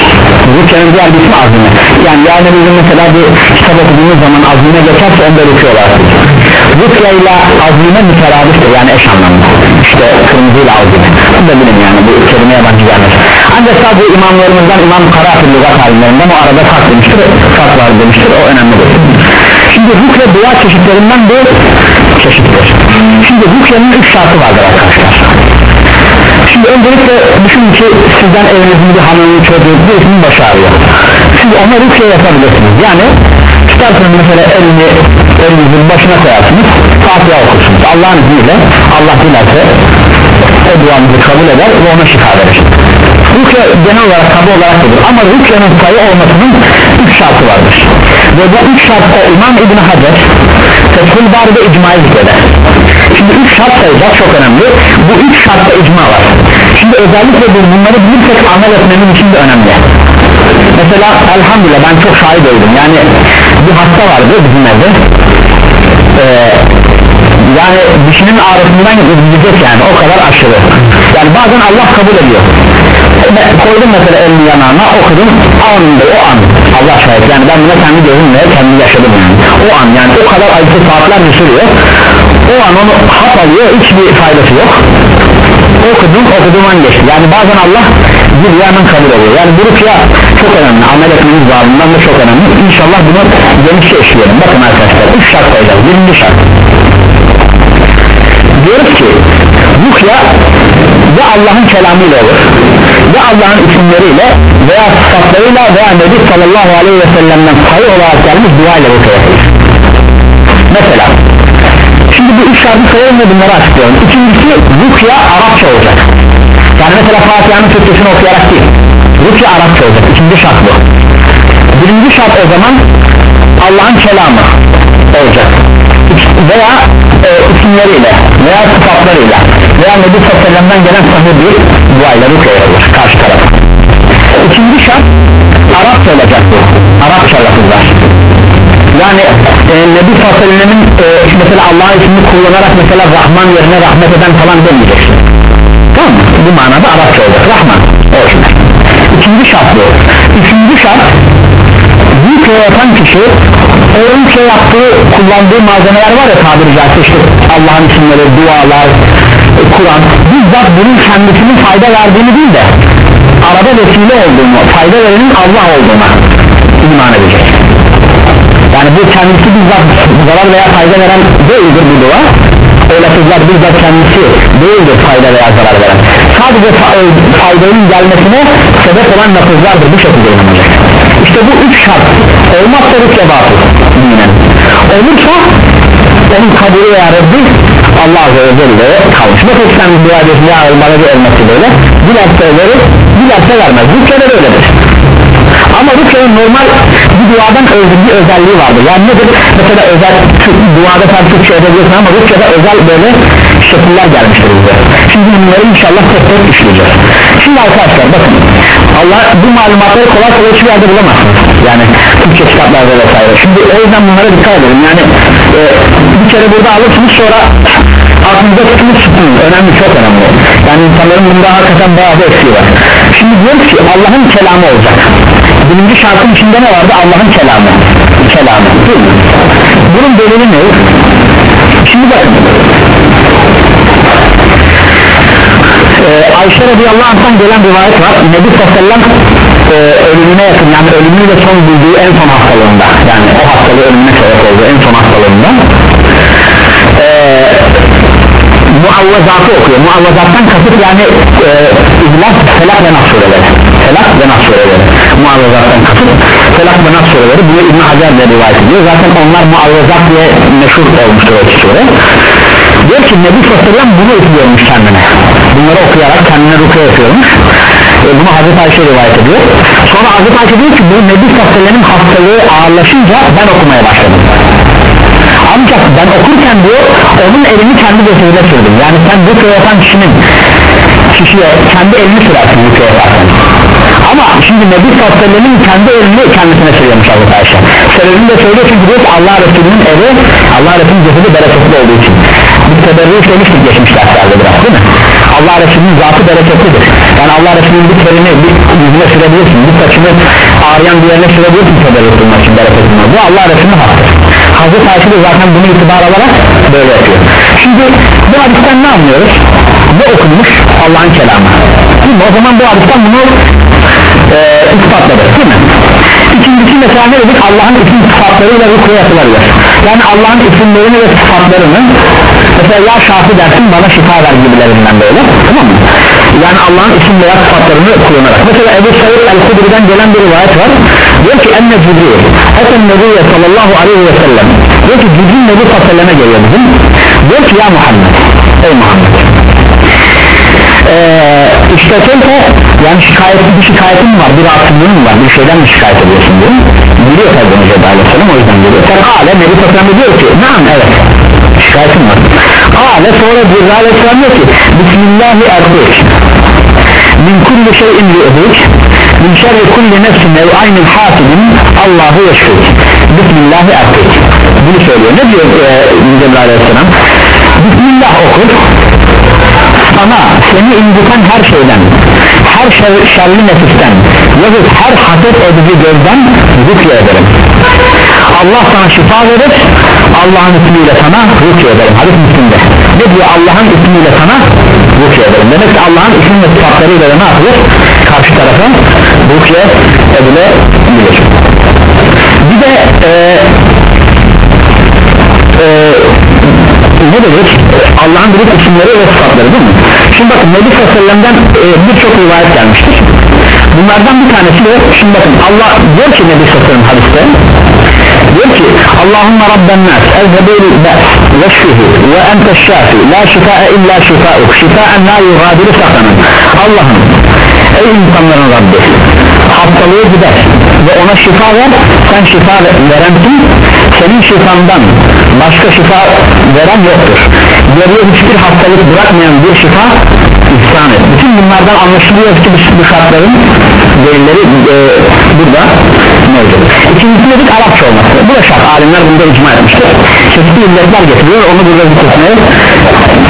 Rükyenin diğer bir ismi azime. Yani yani bizim mesela bir kitap okuduğumuz zaman azime geçerse onda rükye olarak rükye ile azime müteradiftir yani eş anlamlı. İşte kırmızı ile azime bunu da bilin yani bu kelime yabancı gelmez. Ancak sadece imamlarımızdan imam Karafir lügat alimlerinden o arada fark demiştir fark var demiştir o önemli değil. Şimdi rükye dua çeşitlerinden bir çeşittir şimdi rükyenin üç şartı vardır arkadaşlar. Şimdi öncelikle düşünün ki sizden evinizin bir hanımın çocuğu birisinin başı ağrıyor. Siz ona rükye yapabilirsiniz. Yani tutarsınız mesela elini elinizin başına koyarsınız Fatiha okursunuz Allah'ın izniyle Allah dilerse o duanızı kabul eder ve ona şifa verir. Rükye genel olarak tabi olarak budur ama rükyenin sayı olmasının üç şartı vardır. Ve bu üç şartta İmam İbn Hacer Fethül Bari'de icmayı zikreder. Şimdi üç şart sayacak çok önemli. Bu üç şartta icma var. Şimdi özellikle bu bunları bilirsek amel etmemiz için de önemli mesela elhamdülillah ben çok şahit oldum. Yani bir hasta vardı bizim evde. Ee, yani dişinin ağrısından gidecek yani o kadar aşırı. Yani bazen Allah kabul ediyor koydum mesela elini yanağına okudum. Anında o an. Allah şahit yani ben buna kendi gözümle kendi yaşadım yani. O an yani o kadar acı saatler sürüyor? O an onu hap alıyor hiçbir faydası yok. Okudum okudum an geçti. Yani bazen Allah bir hemen kabul ediyor. Yani bu rükya çok önemli. Amel etmemiz bağımından da çok önemli. İnşallah bunu genişçe işleyelim bakın arkadaşlar üç şart koyacağız. Birinci şart. Diyoruz ki rükya ya Allah'ın kelamıyla olur ya Allah'ın isimleriyle veya sıfatlarıyla veya Nebi sallallahu aleyhi ve sellem'den sayı olarak gelmiş dua ile yapılır mesela şimdi bu üç şartı sayalım ve bunları açıklayalım ikincisi rükya Arapça olacak. Yani mesela Fatiha'nın Türkçesini okuyarak değil rükya Arapça olacak. İkinci şart bu. Birinci şart o zaman Allah'ın kelamı olacak. Veya e, isimleriyle veya sıfatlarıyla veya Nebi Sallallahu gelen sahih bir duayla olur karşı taraf. İkinci şart Arapça olacak Arapça lafızlar yani e, Nebi Sallallahu e, mesela Allah'ın ismini kullanarak mesela Rahman yerine rahmet eden falan demeyeceksin. Tamam bu manada Arapça olacak Rahman. Orijinal ikinci şart bu. Üçüncü şart rükya yapan kişi o rükya yaptığı kullandığı malzemeler var ya tabiri caizse işte Allah'ın isimleri dualar e, Kur'an bizzat bunun kendisinin fayda verdiğini değil de arada vesile olduğunu fayda verenin Allah olduğuna iman edecek. Yani bu kendisi bizzat zarar veya fayda veren değildir bu dua. O lafızlar bizzat kendisi değildir fayda veya zarar veren. Sadece fa e, faydanın gelmesine sebep olan lafızlardır. Bu şekilde inanacak işte bu üç şart. Olmazsa rükye batıl. Olursa onun kabulü veya reddi Allah Azze ve Celle'ye kalmış. Bakın sen dua ediyorsun. Ya bana bir elması böyle. Dilerse verir dilerse vermez. Rükyede böyledir ama rükyenin normal bir duadan bir özelliği vardır. Yani nedir? Mesela özel duada tabi Türkçe edebilirsin ama rükyede özel böyle şekiller gelmiştir bize. Şimdi bunları inşallah tek tek işleyeceğiz. Şimdi arkadaşlar bakın. Allah bu malumatları kolay kolay hiçbir yerde bulamazsınız. Yani Türkçe kitaplarda vesaire. Şimdi o yüzden bunlara dikkat edelim. Yani e, bir kere burada alırsınız sonra aklınıza tutunuz tutunuz önemli çok önemli. Yani insanların bunda hakikaten bir eksiği var. Şimdi diyoruz ki Allah'ın kelamı olacak. Birinci şartın içinde ne vardı? Allah'ın kelamı. Kelamı. Değil mi? bunun delili ne? Şimdi bakın Ayşe radıyallahu anh'tan gelen rivayet var. Nebi sallallahu e, ölümüne yakın yani ölümüyle son bulduğu en son hastalığında yani o hastalığı ölümüne sebep oldu en son hastalığında ee, muavvazatı okuyor. Muavvazattan kasıt yani e, İhlas, Felak ve Nas sureleri. Felak ve Nas sureleri. Muavvazattan kasıt Felak ve Nas sureleri. Bunu İbn Hacer de rivayet ediyor. Zaten onlar muavvazat diye meşhur olmuştur o sure diyor ki Nebi Sallallahu bunu okuyormuş kendine. Bunları okuyarak kendine rukiye yapıyormuş. E, bunu Hazreti Ayşe rivayet ediyor. Sonra Hazreti Ayşe diyor ki bu Nebi Sallallahu hastalığı ağırlaşınca ben okumaya başladım. Ancak ben okurken diyor onun elini kendi cesedine sürdüm. Yani sen rukiye yapan kişinin kişiye kendi elini sürersin rukiye yaparken. Ama şimdi Nebi Sallallahu kendi elini kendisine sürüyormuş Hazreti Ayşe. Sebebini de söylüyor çünkü diyor Allah Resulü'nün evi Allah Resulü'nün cesedi bereketli olduğu için bir teberri söylemiştik geçmiş derslerde biraz değil mi? Allah Resulü'nün zatı bereketlidir yani Allah Resulü'nün bir terini bir yüzüne sürebilirsin bir saçını ağrıyan bir yerine sürebilirsin teberri bulmak için bereketli bu Allah Resulü'nün hakkı. Hazreti Ayşe de zaten bunu itibar alarak böyle yapıyor. Şimdi bu hadisten ne anlıyoruz? Bu okunmuş Allah'ın kelamı. Mi? o zaman bu hadisten bunu e, ispatladık değil mi İkincisi mesela ne dedik Allah'ın isim sıfatlarıyla rüküye yapılabilir. Yani Allah'ın isimlerini ve sıfatlarını mesela ya şafi dersin bana şifa ver gibilerinden böyle tamam mı? Yani Allah'ın isim veya sıfatlarını kullanarak. Mesela Ebu Said el-Hudri'den gelen bir rivayet var. Diyor ki enne Cibril eten Nebiye sallallahu aleyhi ve sellem. Diyor ki Cibril Nebi sallallahu geliyor bizim. Diyor ki ya Muhammed ey Muhammed ee, işte sonra yani şikayet, bir şikayetin var? Bir rahatsızlığın var? Bir şeyden mi şikayet ediyorsun diyor biliyor Cebrail Aleyhisselam o yüzden geliyor. Fekale Nebi Sallallahu diyor ki naam evet. Şikayetim var. Kale sonra Cebrail Aleyhisselam diyor ki Bismillahi erdik min kulli şeyin yu'dik min şerri kulli nefsin ev aynı hasidin Allahu yeşfik. Bismillahi erdik bunu söylüyor. Ne diyor e, Cebrail Aleyhisselam Bismillah okur sana seni inciten her şeyden her şer, şerli nefisten yahut her haset edici gözden rükye ederim. Allah sana şifa verir Allah'ın ismiyle sana rükye ederim. Hadis müslümde ne diyor? Allah'ın ismiyle sana rükye ederim. Demek ki Allah'ın isim ve sıfatlarıyla ne yapılır? Karşı tarafa rükye edilebilir. Bir de e, e, ne dedik? Allah'ın büyük isimleri ve sıfatları değil mi? Şimdi bakın Nebi Sallallahu e, birçok rivayet gelmiştir. Bunlardan bir tanesi de şimdi bakın Allah diyor ki Nebi Sallallahu hadiste diyor ki Allahümme Rabben nas ezhebil be's veşfihi ve ente şafi la şifae illa şifauk şifaen la yugadiru sakanan Allah'ım ey insanların Rabbi hastalığı gider ve ona şifa ver. Sen şifa verensin senin şifandan başka şifa veren yoktur. Geriye hiçbir hastalık bırakmayan bir şifa ihsan et bütün bunlardan anlaşılıyor ki bu şartların delilleri e, burada mevcut. İkincisi dedik Arapça olması. Bu da şart. Alimler bunda icma etmiştir. Çeşitli illetler getiriyor. Onu burada zikretmeye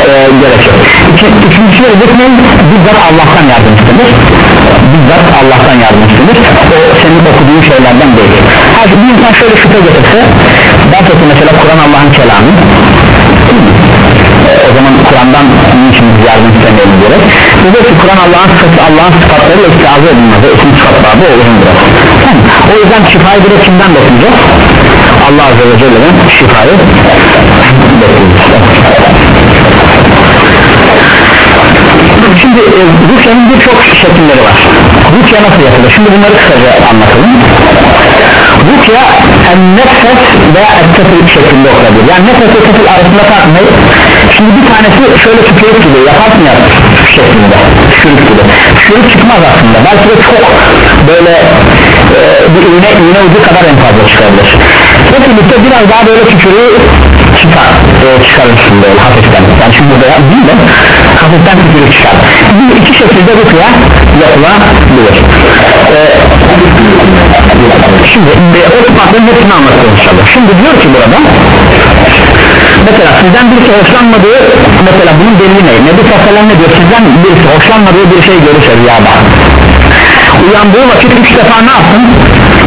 e, gerek yok. İki, üçüncüsü dedik ne bizzat Allah'tan yardım istenir bizzat Allah'tan yardım istenir o senin okuduğun şeylerden değil her bir insan şöyle şüphe getirse ders ki mesela Kur'an Allah'ın kelamı o zaman Kur'an'dan niçin biz yardım istemeyelim diyerek. Diyor ki Kur'an Allah'ın sıfatı Allah'ın sıfatlarıyla istiazı edilmez. İsim sıfat babı o uzun biraz. Yani, o yüzden şifayı direkt kimden bekleyeceğiz? Allah Azze ve Celle'den şifayı şimdi e, Rusya'nın birçok şekilleri var. Rusya nasıl yapılır? Şimdi bunları kısaca anlatalım Rusya nefes veya ettefil şeklinde okunabilir yani nefes ve tefil arasında fark ne? şimdi bir tanesi şöyle tükürük gibi yaparsın ya şeklinde tükürük gibi. Tükürük çıkmaz aslında. Belki de çok böyle e, bir iğne, iğne ucu kadar en fazla çıkabilir. Tefillikte biraz daha böyle tükürüğü çıkar e, çıkarırsın böyle hafiften. Yani şimdi burada değil de hafiften tükürük çıkar. Bu iki şekilde rüküya yapılabilir. E, şimdi e, o sıfatların hepsini anlatıyorum inşallah şimdi diyor ki burada mesela sizden birisi hoşlanmadığı mesela bunun delili ne? Nebi Sallallahu ne diyor sizden birisi hoşlanmadığı bir şey görürse rüyada uyandığı vakit üç defa ne yapsın?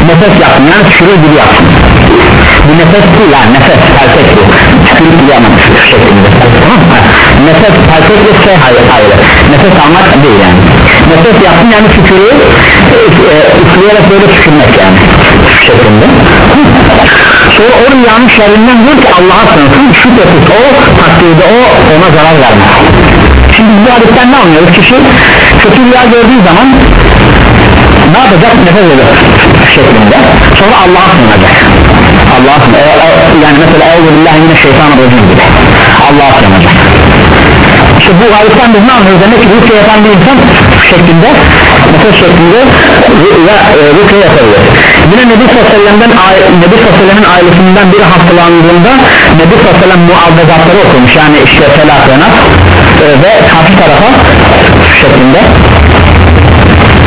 nefes yapsın yani tükürür gibi yapsın bu nefes bu yani nefes erkek bu. Tükürür gibi ama şeklinde nefes erkek ve şey hayır, hayır. Nefes almak değil yani. Nefes yapsın yani tükürüğü e, e, üfleyerek böyle tükürmek yani şeklinde. Sonra o rüyanın şerrinden diyor ki Allah'a sığınsın şüphesiz o takdirde o ona zarar vermez. Şimdi bu hadisten ne anlıyoruz? Kişi kötü rüya gördüğü zaman ne yapacak? Nefes alacak şeklinde. Sonra Allah'a sığınacak Allah'a sığınacak yani mesela Euzubillahı yine şeytan rojim gibi. Allah'a sığınacak. İşte bu hadisten biz ne anlıyoruz? Demek ki rükye yapan bir insan şeklinde nefes şeklinde rüya, e, rükye yapabilir. Yine Nebi Sallallahu Nebi Sallallahu ailesinden biri hastalandığında Nebi Sallallahu muazzazatları okumuş. Yani işte felaklanat e, ve karşı tarafa şeklinde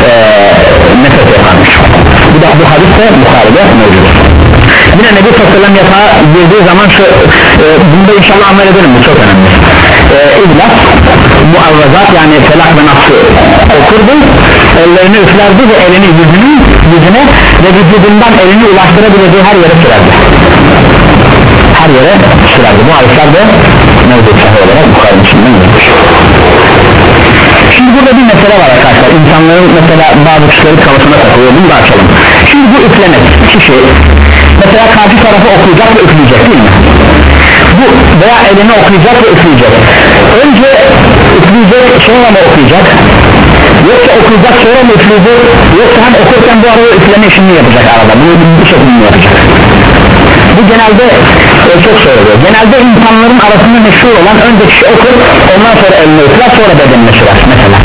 e, nefes yaparmış. Bu da bu hadis de Bukhari'de mevcut yine Nebi Sallallahu yatağa girdiği zaman şu e, bunda inşallah amel edelim bu çok önemli. E, İhlas muavvazat yani felak ve nafsı okurdu ellerini üflerdi ve elini yüzünü yüzüne ve vücudundan elini ulaştırabileceği her yere sürerdi. Her yere sürerdi. Bu hadisler de mevcut sahih olarak Bukhari'nin içinden gelmiş. Şimdi burada bir mesele var arkadaşlar. İnsanların mesela bazı kişileri kafasına takılıyor. Bunu da açalım. Şimdi bu üflemek kişi mesela karşı tarafa okuyacak ve üfleyecek değil mi? Bu veya elini okuyacak ve üfleyecek Önce üfleyecek sonra mı okuyacak? Yoksa okuyacak sonra mı üfleyecek? Yoksa hem okurken bu arada üfleme işini yapacak arada bunu bir şekilde yapacak bu genelde e, çok söylüyor genelde insanların arasında meşhur olan önce kişi okur ondan sonra eline üfler sonra bedenine sürer mesela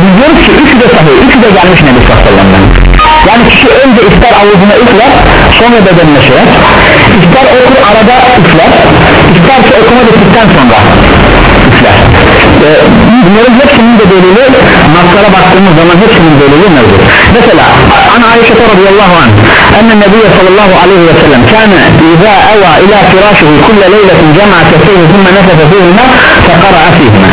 biz diyoruz ki üçü de sahih üçü de gelmiş Nebi Sallallahu yani kişi önce ister avucuna üfler sonra bedenine sürer ister okur arada üfler isterse okuma bittikten sonra üfler e, bunların hepsinin de delili naslara baktığımız zaman hepsinin delili mevcut mesela an Ayşe radıyallahu anh enne nebiye sallallahu aleyhi ve sellem kâne izâ eva ilâ firâşihi kulle leyletin cema'a kefeyhi thumme nefese fîhine fekara'a fîhine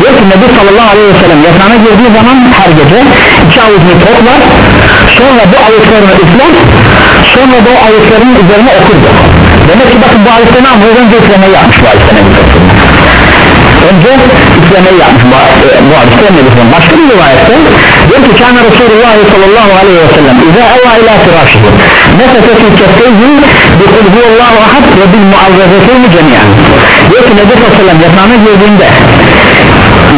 diyor ki Nebi sallallahu aleyhi ve sellem yatağına girdiği zaman her gece iki avucunu toplar sonra bu avuçlarını üfler sonra da o avuçlarının üzerine okurdu demek ki bakın bu hadiste ne yapıyor? Önce üflemeyi yapmış bu hadiste Nebi önce üflemeyi yapmış bu, bu hadiste Nebi başka bir rivayette diyor ki kâne Resulullah sallallahu aleyhi ve sellem İzâ evâ ilâ firâşihi. Nefese fî keffeyhi bi kul huvallahu ahad ve bil muavvezeteyni cemiyen diyor ki Nebi sallallahu aleyhi ve sellem yatağına girdiğinde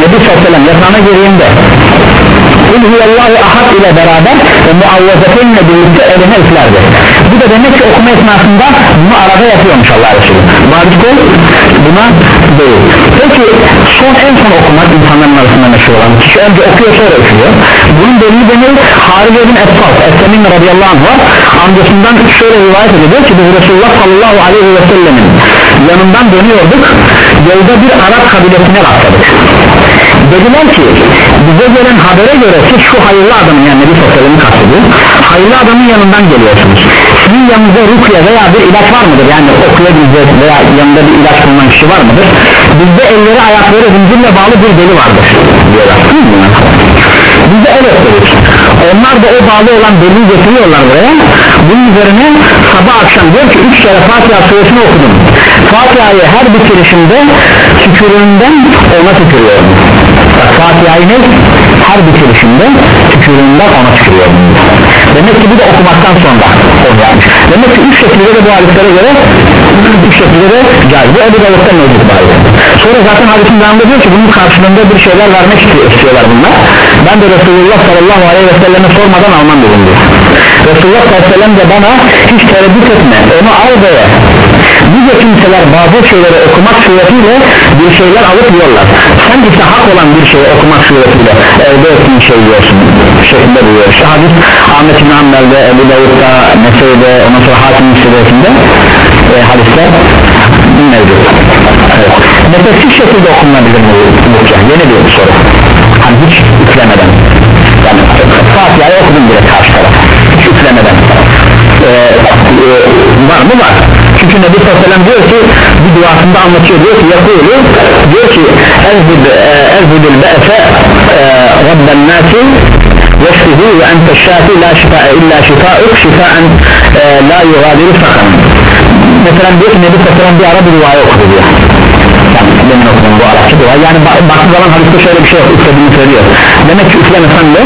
Nebi sallallahu yatağına girdiğinde Kul huvallahu ahad ile beraber ve muavvezeteynle birlikte eline üflerdi bu da demek ki okuma esnasında bunu arada yapıyormuş Allah Resulü. Marifte buna değil. Peki son en son okumak insanların arasında meşhur olan kişi önce okuyor sonra üflüyor bunun delili denir Harice bin Esfar Essemin radıyallahu anh var. Amcasından şöyle rivayet ediyor ki biz Resulullah sallallahu aleyhi ve sellemin yanından dönüyorduk. Yolda bir Arap kabilesine rastladık. Dediler ki bize gelen habere göre siz şu hayırlı adamın yani Nebi Sosyal'ını kastediyor hayırlı adamın yanından geliyorsunuz sizin yanınızda rukya veya bir ilaç var mıdır? Yani okuyabilecek veya yanında bir ilaç bulunan kişi var mıdır? Bizde elleri ayakları zincirle bağlı bir deli vardır diyorlar. Bizde evet dedik onlar da o bağlı olan deliği getiriyorlar buraya. Bunun üzerine sabah akşam diyor ki üç kere Fatiha suresini okudum. Fatiha'yı her bitirişimde tükürüğünden ona tükürüyorum. Fatiha'yı her bitirişimde tükürüğünden ona tükürüyorum demek ki bu da okumaktan sonra yapmış demek ki üç şekilde de bu hadislere göre üç şekilde de caiz. Bu Ebu Davud'da mevcut hadis sonra zaten hadisin devamında diyor ki bunun karşılığında bir şeyler vermek istiyorlar bunlar. Ben de Resulullah sallallahu aleyhi ve selleme sormadan almam dedim diyor. Resulullah sallallahu aleyhi ve sellem de bana hiç tereddüt etme onu al ve Nice kimseler bazı şeyleri okumak suretiyle bir şeyler alıp yiyorlar. Sen ise hak olan bir şeyi okumak suretiyle elde ettiğin şey yiyorsun şeklinde buyuruyor. İşte hadis İbn Hanbel'de, Ebu Davud'da, Nese'de, ondan sonra Hakim Müslü'sinde e, hadisler mevcut. Evet. Nefessiz şekilde okunabilir mi bu Yeni bir soru. Hani hiç üflemeden Yani Fatiha'yı okudum bile karşı taraf Hiç üflemeden ee, e, var mı? Var. Çünkü Nebi Sallallahu diyor ki bir duasında anlatıyor. Diyor ki yakulu diyor ki ezbidil be'fe rabben nasi yeşfihi ve ente şafi la şifae illa şifa'uk şifaen la yugadiru sakan mesela diyor ki Nebi Sallallahu bir ara bir duayı okudu diyor. Yani demin okudum bu Arapça dua yani baktığı zaman hadiste şöyle bir şey yok üflediğini söylüyor. Demek ki üflemesen de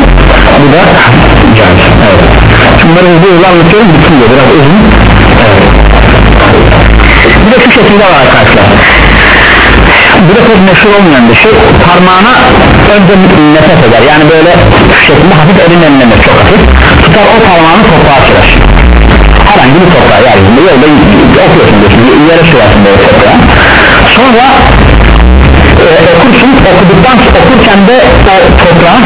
bu da caiz. Evet. bunları hızlı hızlı anlatıyorum bitsin biraz uzun. Evet. Şekilde var arkadaşlar bu da pek meşhur olmayan bir şey. Parmağına önce nefes eder. Yani böyle şu şekilde hafif elin önüne çok hafif. Tutar o parmağını toprağa sürer herhangi bir toprağa yeryüzünde yolda okuyorsun diyorsun yere sürersün böyle toprağa. Sonra e, okursun okuduktan okurken de o toprağa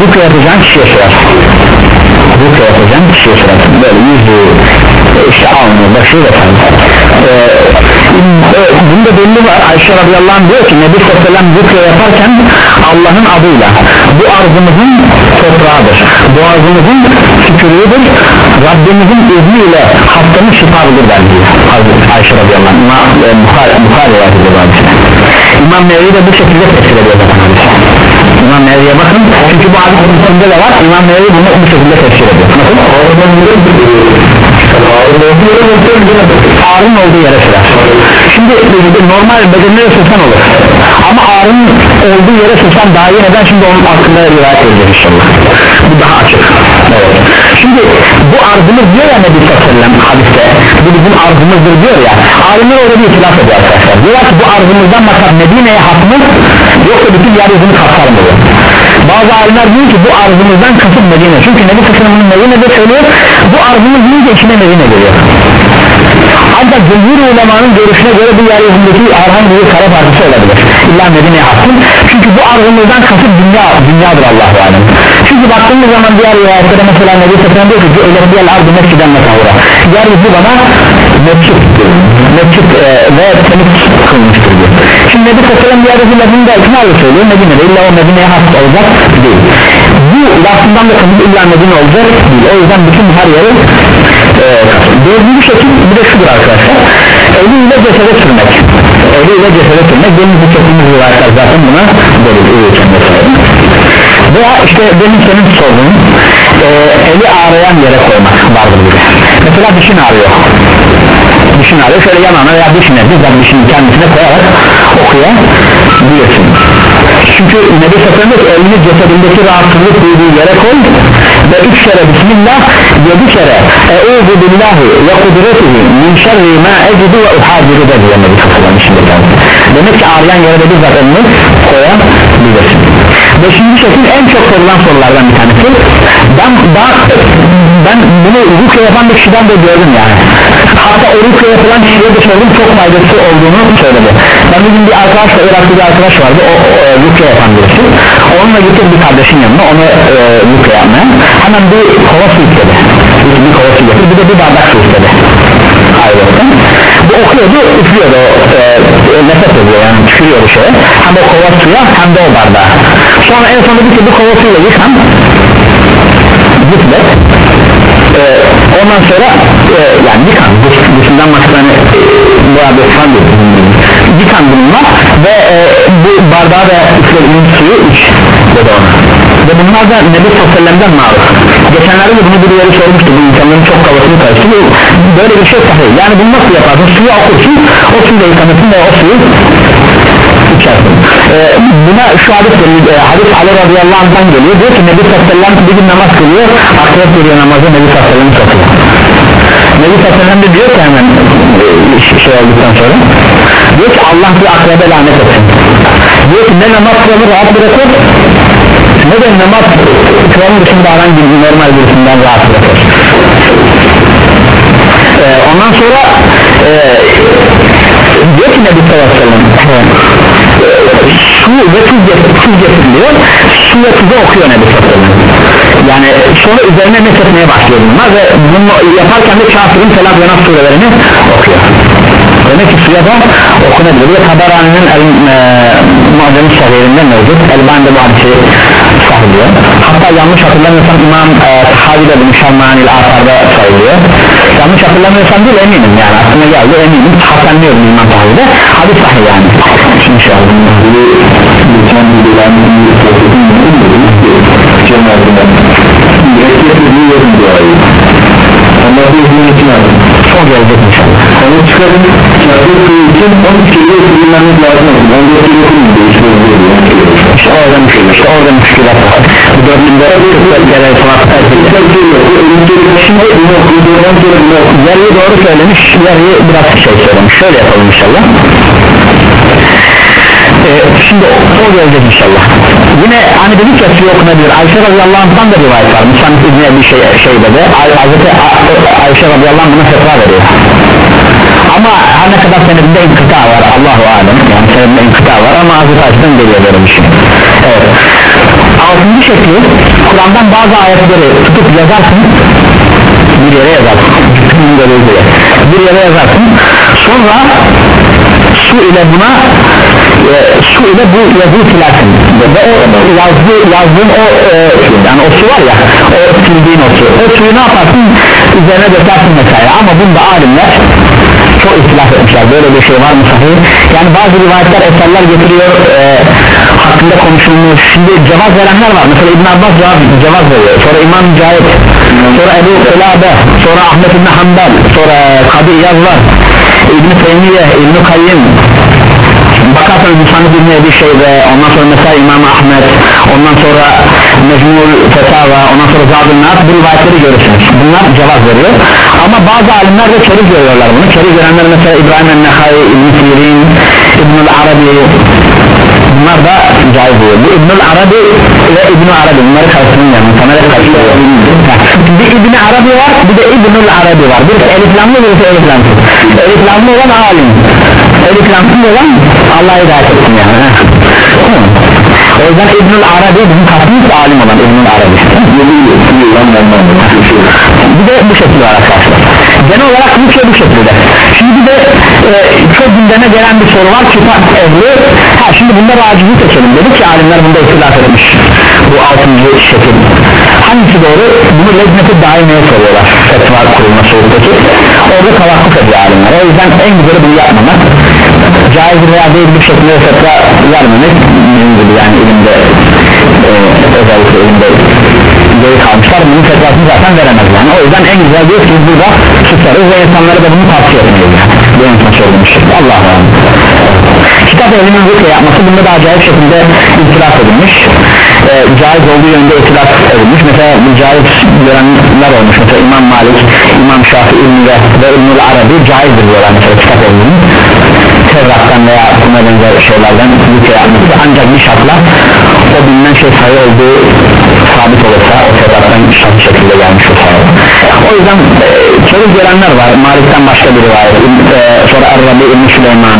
zikr yapacağın kişiye sürer zikr yapacağın kişiye sürer böyle yüzü işte alnı başı vesaire e, bunda belli var. Ayşe radıyallahu anh diyor ki Nebi sallallahu zikr yaparken Allah'ın adıyla bu arzumuzun toprağıdır. Boğazımızın tükürüğüdür. Rabbimizin izniyle hastamız şifa bulur der diyor. Ayşe radıyallahu anh. İmam e, Bukhari Bukhari var İmam Nevi de bu şekilde tefsir ediyor zaten hadisi İmam Nevi'ye bakın. Çünkü bu hadis de var. İmam Nevi bunu bu şekilde tefsir ediyor. Nasıl? Ağrın olduğu yere sürer şimdi normal bedenine sürsen olur. Ama ağrın olduğu yere sürsen daha iyi. Neden? Şimdi onun hakkında rivayet edeceğiz inşallah. Bu daha açık. Evet. şimdi bu arzımız diyor ya Nebi Sallallahu hadiste. Bu bizim arzımızdır diyor ya. Alimler orada bir itilaf ediyor arkadaşlar. Diyorlar ki bu arzımızdan maksat Medine'ye hatmı yoksa bütün yeryüzünü kapsar mı diyor bazı alimler diyor ki bu arzımızdan kasıt Medine. Çünkü Nebi Sallallahu Medine'de söylüyor bu arzımız deyince içine Medine geliyor. Ancak cumhur ulemanın görüşüne göre bu yeryüzündeki herhangi bir kara parçası olabilir. İlla Medine'ye hakkın çünkü bu arzımızdan kasıt dünya, dünyadır Allah'u alem. Çünkü baktığımız zaman diğer rivayetlere mesela Nebi Sallallahu diyor ki öyle bir ardı mesciden metavura yeryüzü bana mescid mescid e, ve temiz kılmıştır diyor şimdi Nebi yeryüzü lafını da ikmalı söylüyor Medine'de illa o Medine'ye has olacak değil. Bu lafından da kabul illa Medine olacak değil. O yüzden bütün her yeri e, dördüncü şekil bir de şudur arkadaşlar. Eliyle cesede sürmek. Eliyle cesede sürmek. Benim bu çektiğimiz rivayetler zaten buna delil veya işte benim senin sorduğun e, eli ağrıyan yere koymak vardır bir mesela dişin ağrıyor dişin ağrıyor şöyle yanağına veya dişine bizzat dişini kendisine koyarak okuyabilirsin çünkü Nebi Sallallahu elini cesedindeki rahatsızlık duyduğu yere koy ve üç kere Bismillah yedi kere Euzu billahi ve kudretihi min şerri ma ecidu ve uhadiru da diyor Nebi şimdi demek ki ağrıyan yere de bizzat elini koyabilirsin beşinci şekil en çok sorulan sorulardan bir tanesi. Ben, ben, ben bunu rükü yapan bir kişiden de gördüm yani. Hatta o rükü yapılan kişiye de sordum çok faydası olduğunu söyledi. Ben bugün bir arkadaşla Iraklı bir arkadaş vardı o, o e, rükü yapan birisi. Onunla gittim bir kardeşin yanına onu e, rükü yapmaya. Hemen bir kova su istedi. Bir, bir kova su getir bir de bir bardak su istedi ayrıca bu okuyordu üflüyordu e, nefes ediyor yani tükürüyordu şeye. Hem o kova suya hem de o bardağa. Sonra en sonunda bir bu kova suyla yıkan gitme. E, ondan sonra e, yani yıkan dışından maksat hani e, bu abi kan yıkan bununla ve e, bu bardağı da üflediğin suyu iç dedi ona ve bunlar da Nebi Sosyalem'den maruf geçenlerde de bunu bir yere sormuştu. Bu insanların çok kafasını karıştı. Böyle bir şey sahih yani bunu nasıl yaparsın? Suyu okursun o suyla yıkanırsın ve o suyu içersin. Ee, buna şu hadis geliyor e, hadis Ali radıyallahu anh'dan geliyor. Diyor ki Nebi Sallallahu bir gün namaz kılıyor akrep geliyor namazı Nebi Sallallahu sokuyor Nebi Sallallahu de diyor ki hemen e, şey olduktan sonra diyor ki Allah bir akrebe lanet etsin. Diyor ki ne namaz kılanı rahat bırakır ne de namaz kılanı dışında herhangi bir normal birisinden rahat bırakır. Ee, ondan sonra e, diyor ki Nebi Sallallahu su ve tuz, tuz getiriliyor su ve tuzu okuyor Nebi Sallallahu yani sonra üzerine mesletmeye başlıyor bunlar ve bunu yaparken de kafirin felak ve nas surelerini okuyor demek ki suya da okunabilir. Ve Tabarani'nin el, e, muademi sahihinde mevcut. Elbani'de bu hadisi sahibiyor hatta yanlış hatırlamıyorsam İmam e, Tahavi de bunu Şammanil Asar'da sayılıyor. Yanlış hatırlamıyorsam değil eminim yani. Aklına geldi eminim. Hasenliyorum İmam Tahavi'de. Hadis sahih yani. İnşallah geçen bilgilerin Allah bir izin için aldım. Son gelecek inşallah. Onu çıkarın. Kâfir suyu için 13 kere sürülmemiz lazım. Olsun 14 kere sürülmemiz işte orada müşkül işte orada müşkülat var bu dördünde 44 kere sonra şimdi bunu okuduğundan sonra yarıyı doğru söylemiş. Yarıyı biraz şey söylemiş. Şöyle yapalım inşallah ee, şimdi o, o gelecek inşallah. Yine hani dedik ya suyu okunabilir. Ayşe radıyallahu anh'tan da rivayet var. Müsamit İbni bir şey, şeyde de Hazreti Ayşe radıyallahu anh buna fetva veriyor. Ama her ne kadar senedinde inkıta var Allahu alem. Yani senedinde inkıta var ama Hazreti Ayşe'den geliyor böyle bir şey evet. Altıncı şekli Kur'an'dan bazı ayetleri tutup yazarsın. Bir yere yazarsın. Bir yere yazarsın. Sonra su ile buna e, su ile bu yazıyı silersin. Ve o yazdı, yazdığın o e, yani o su var ya o sildiğin o su. O suyu ne yaparsın? Üzerine dökersin mesela. Ama bunda alimler çok ihtilaf etmişler. Böyle bir şey var mı sahih? Yani bazı rivayetler eserler getiriyor. E, hakkında konuşulmuş. Şimdi cevaz verenler var. Mesela İbn Abbas cevaz, cevaz veriyor. Sonra İmam Mücahit sonra Ebu Kılabe sonra Ahmet İbn Hanbel sonra Kadı İyaz var İbn Teymiye İbn Kayyim. Bakarsanız Müsanid İbni Ebi Şeybe ondan sonra mesela İmam Ahmet ondan sonra Mecmul Fetava ondan sonra Zadül Nas bu rivayetleri görürsünüz. Bunlar cevap veriyor. Ama bazı alimler de keriz görüyorlar bunu. Keriz görenler mesela İbrahim el-Nehai İbn Sirin İbnül Arabi bunlar da caiz diyor bu İbnül Arabi ve İbn Arabi. Bunları karıştırmayalım insanlara karıştırıyor bir İbn Arabi var bir de İbnül Arabi var. Birisi eliflamlı birisi eliflamsız. Eliflamlı olan alim. Eliflamsız olan Allah'a hidayet etsin yani. O yüzden İbnül Arabi bizim kastımız alim olan İbnül Arabi. Bir de bu şekilde var arkadaşlar genel olarak bu şey bu şekilde. Şimdi de e, çok gündeme gelen bir soru var kitap ehli ha şimdi bunda racihi seçelim. dedik ki alimler bunda ihtilaf etmiş bu altıncı şekil. Hangisi doğru? Bunu lezneti daimeye soruyorlar fetva kurulma soruldaki orada tavakkuf ediyor alimler. O yüzden en güzeli bunu yapmamak. Caiz veya değil bir şekilde fetva vermemek gibi yani ilimde e, özellikle ilimde geri kalmışlar. Bunun fetvasını zaten veremez yani. O yüzden en güzel diyor ki biz burada susarız ve insanlara da bunu tavsiye etmeyiz yani bu en son şey. Allah'a kitap ehlinin rükle yapması bunda da acayip şekilde itiraf edilmiş. E, caiz olduğu yönde itiraf edilmiş. Mesela bu caiz görenler olmuş. Mesela İmam Malik İmam Şafii ve, ve İbnül Arabi caizdir diyorlar mesela kitap ehlinin Tevrat'tan veya buna benzer şeylerden rükle yapması ancak bir şartla o bilinen şey sayı olduğu sabit olursa o Tevrat'tan şartlı şekilde gelmiş olsa o yüzden e, çocuk görenler var. Malik'ten başka bir rivayet e, sonra Errabi İbni Süleyman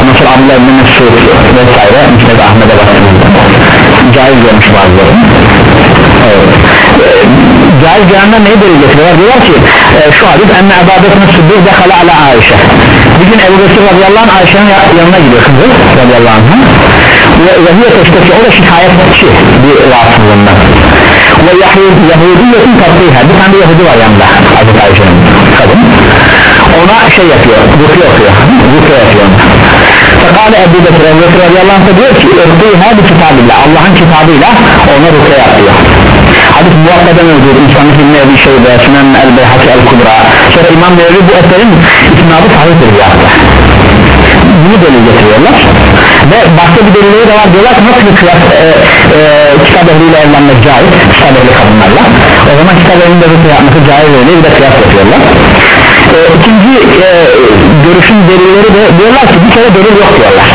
ondan sonra Abdullah İbni Mesud vesaire Müsned Ahmet'e baktığımızda caiz görmüş bazıları. Evet. e, caiz görenler neyi delil getiriyorlar diyorlar ki e, şu hadis enne ebadetine sübbüz dekhala ala Ayşe bir gün Ebu Bekir radıyallahu anh Ayşe'nin yanına gidiyor kızı radıyallahu anh ve Yahudiye teşteki o da şikayetçi bir rahatsızlığından ve Yahudiyetin tatlıha bir tane Yahudi var yanında Hazreti Ayşe'nin kadın. Ona şey yapıyor rükü okuyor rükü yapıyor Fakale Ebu Bekir Ebu Bekir radıyallahu anh diyor ki Irkıha bir kitabillah. Allah'ın kitabıyla ona rükü yapıyor. Hadis muvakkada mevcut. İnsanı filmi bir şey ve Sünen el Beyhaki el Kubra Sonra İmam Nevi bu eserin isnadı sahiptir yaptı bunu delil getiriyorlar. Ve başka bir delilleri de var diyorlar ki nasıl bir kıyas e, e, kitap ehliyle evlenmek caiz kitap ehli kadınlarla. O zaman kitap ehlinde rükü yapması caiz öyle bir de kıyas yapıyorlar e, ikinci e, görüşün delilleri de diyorlar ki bir kere delil yok diyorlar.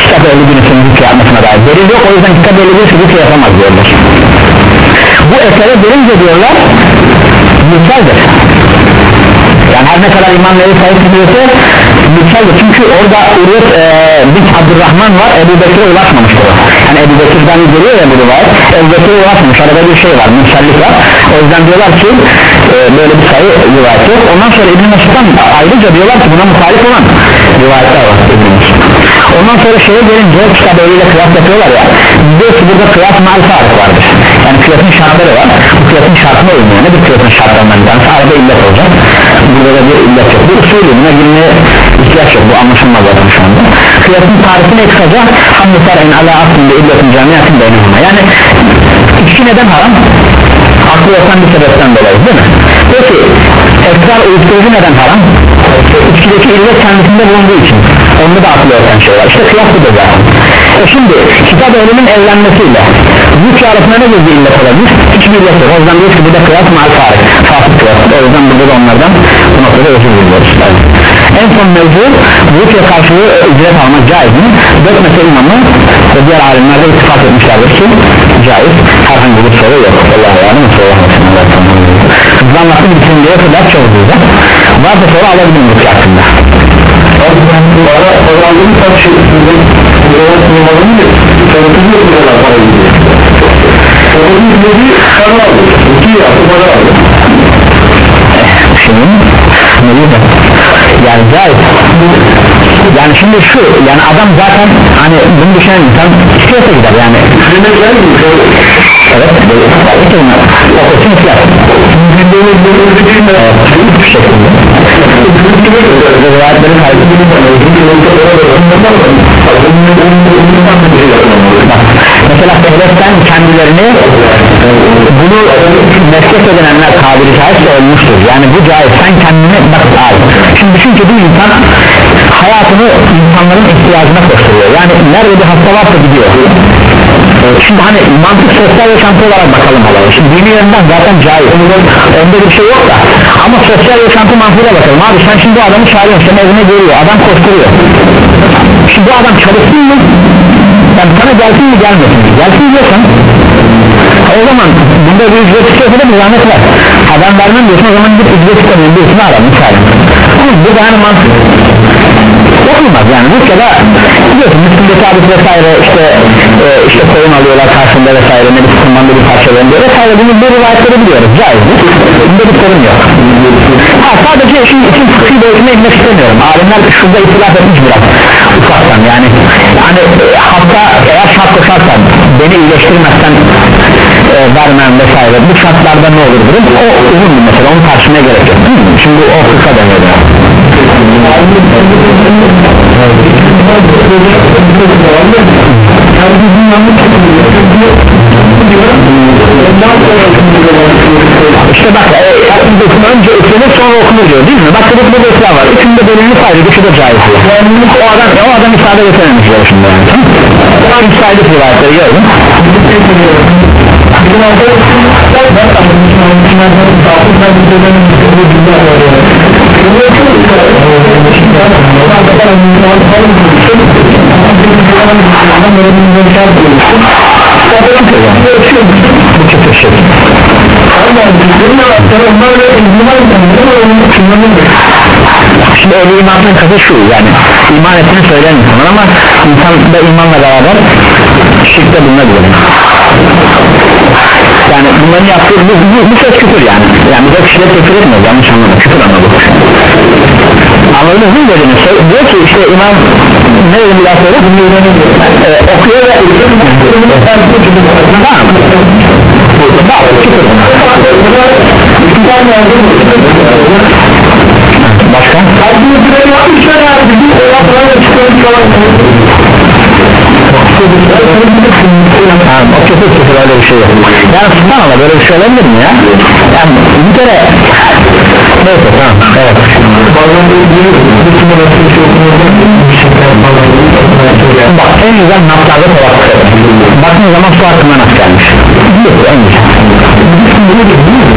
Kitap ehli birisinin rükü yapmasına dair delil yok o yüzden kitap ehli birisi rükü yapamaz diyorlar. Bu esere gelince diyorlar mürseldir yani her ne kadar İmam Nevi sahip tutuyorsa mükseldir çünkü orada Uriyet e, bin Abdurrahman var Ebu Bekir'e ulaşmamıştır o yani Ebu Bekir'den geliyor ya bu rivayet Ebu Bekir'e ulaşmış arada bir şey var müksellik var. O yüzden diyorlar ki böyle bir sayı rivayet yok. Ondan sonra İbn-i Mesud'dan ayrıca diyorlar ki buna muhalif olan rivayetler var. Ondan sonra şeye gelince kitap eliyle kıyas yapıyorlar ya. Diyor ki burada kıyas fark vardır. Yani kıyasın şartları var. Bu kıyasın şartına uymuyor. Ne bir kıyasın şartlarından bir tanesi arada illet olacak. Burada da bir illet yok. Bu usulü buna girmeye ihtiyaç yok. Bu anlaşılmaz zaten şu anda. Kıyasın tarifini kısaca hamle sarayın ala aslında illetin camiatın beynihuma yani içki neden haram aklı yoktan bir sebepten dolayı değil mi? Peki esrar uyuşturucu neden haram? İçkideki illet kendisinde bulunduğu için. Onda da aklı yoktan şey var. İşte kıyas budur zaten. E şimdi kitap ehlinin evlenmesiyle züç arasında ne gibi illet olabilir? Hiçbir illet yok. O yüzden diyor ki bu da kıyas mal fark fasık o yüzden burada da onlardan bu noktada özür diliyoruz en son mevzu rukiye karşılığı ücret almak caiz mi? dört mesele imamı ve diğer alimler de ittifak etmişlerdir ki caiz herhangi bir soru yok. Allah'a yardım Hızlı anlattım bütün diye kadar güzel Varsa soru alabilirim Bana kazandığım kaç şey sizin Buradan sunulmadığım gibi Tanıtım yok bir kadar para gidiyor Onun izlediği para aldı İki yaptı para aldı Şimdi ne diyeyim yani caiz yani şimdi şu yani adam zaten hani bunu düşünen insan istiyorsa gider yani. Evet evet bu şekilde. Mesela devletten kendilerini bunu meslek edinenler tabiri caizse olmuştur. Yani bu caiz. Sen kendini bak al şimdi ki bir insan hayatını insanların ihtiyacına koşturuyor. Yani nerede bir hasta varsa gidiyor. Şimdi hani mantık sosyal yaşantı olarak bakalım olaya şimdi dini yönden zaten caiz. Onda bir şey yok da. Ama sosyal yaşantı mantığıyla bakalım. Abi sen şimdi bu adamı çağırıyorsun sen evine geliyor. Adam koşturuyor. Şimdi bu adam çalışsın mı? Yani sana gelsin mi gelmesin mi? Gelsin diyorsan o zaman bunda bir ücret istiyorsa da bir zahmet var. Adam vermem diyorsun o zaman git ücret istemeyin birisini ara misal ama bu da hani mantık yapılmaz yani. Rusya'da biliyorsun Müslüm'deki hadis vesaire işte e, işte koyun alıyorlar karşında vesaire ne bir kumanda bir parça veriliyor vesaire. Bunu bu rivayetleri biliyoruz. Caizdir. Bunda bir sorun yok. Ha sadece şu için fıkhi boyutuna inmek istemiyorum. Alimler şurada itilaf etmiş biraz. Ufaktan yani. Hani e, hatta eğer şart koşarsan beni iyileştirmezsen e, vermem vesaire. Bu şartlarda ne olur durum o uzun bir mesele onu tartışmaya gerek yok. Şimdi o fıkha dönüyor işte bak e, önce üflenir sonra okunur diyor değil mi? Bak dedik burada ıslah var. Üçünde belirli saydı, üçü de caiz. O adam, o adam ifade getirememiş diyor şimdi yani. Tamam. Üç saydık rivayetleri gördüm. Bizim arkadaşlar ben Bu kötü şey. Şimdi öyle imanın katı şu yani iman ettiğini söyleyen insanlar ama insan da imanla beraber şirkte bulunabilir yani bunların yaptığı bu, bu, bu söz küfür yani yani biz o kişileri küfür etmiyoruz yanlış anlama küfür anladık anladınız mı dediğini şey, diyor ki işte imam ne dedim bir daha söyle ee, okuyor ve tamam tamam küfür başka Ha, o küfür küfür öyle bir şey yok yani subhanallah böyle bir şey olabilir mi ya yani bir kere neyse tamam evet. Bak en güzel naflarda tavaklık bakın zaman su hakkında nasıl gelmiş. Biliyorsun en güzel.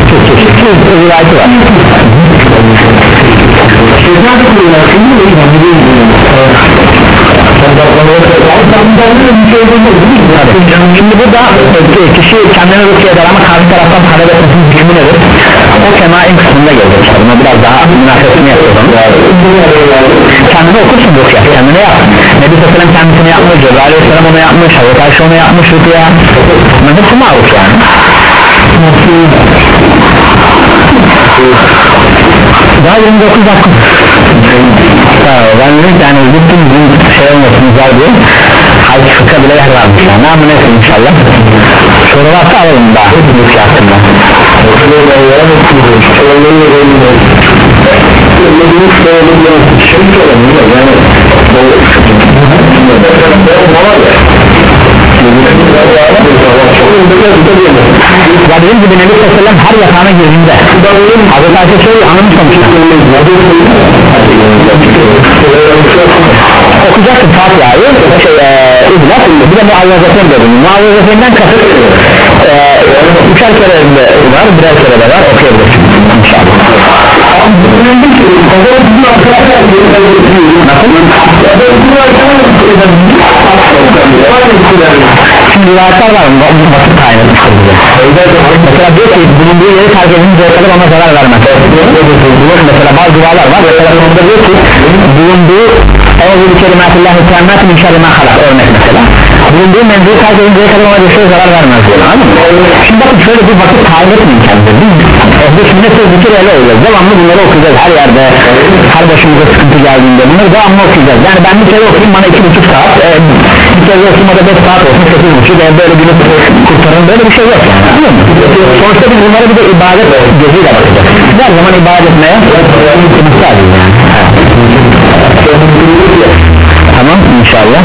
Çok çok çok çok rivayeti var. Şimdi burada e, kişi kendini rukiye eder ama karşı taraftan talep etmesinin hükmü nedir? O kemain kısmında gelecek buna biraz daha münasebetini yapıyorum Kendine okursun rukiye kendine yap Nebi Sallam kendisini yapmış Cebrail Aleyhisselam onu yapmış Hazreti Ayşe onu yapmış rukiye Bunlar hepsi maruf yani daha 29 dakika Tamam, ben dedim yani bütün gün şey olmasın var diye Hadi fıkha bile yer varmış yani ama neyse inşallah Soru varsa alalım daha bu şey hakkında Ya dediğim gibi Nebi Sellem her yatağına girdiğinde Hazreti Ayşe söylüyor anlamışlamışlar okuyacaksın Fatiha'yı şey, e, İzlat bir de muavvezefen dedim muavvezefenden kasıt e, üçer kere de var birer kere de var okuyabilirsin inşallah Şimdi rivayetler var mı? Bu basit kaynakmıştır bize Mesela diyor ki bulunduğu yeri terk edince yakalım ona zarar vermez Mesela bazı dualar var Mesela diyor ki bulunduğu Eûzü bi kelimatillahi temmâti min şerri ma halak. Örnek mesela. Bulunduğu mevzuyu terk edinceye kadar ona bir şey zarar vermez diyor anladın şimdi bakın şöyle bir vakit tayin etmeyin kendinize biz ehli sünnet ve zikir ele oluyoruz devamlı bunları okuyacağız her yerde her başımıza sıkıntı geldiğinde. Bunları devamlı okuyacağız. Yani ben bir kere okuyayım bana iki buçuk saat e, bir kere okuyayım da beş saat olsun sekiz buçuk e, böyle günü kurtarın böyle bir şey yok yani anladın sonuçta biz bunları bir de ibadet gözüyle bakacağız. Her zaman ibadet etmeye muhtacız yani Tamam inşallah.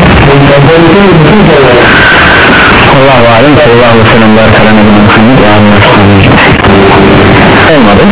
Allah valim sallallahu aleyhi ve sellem ve aleyhi ve sellem olmadı.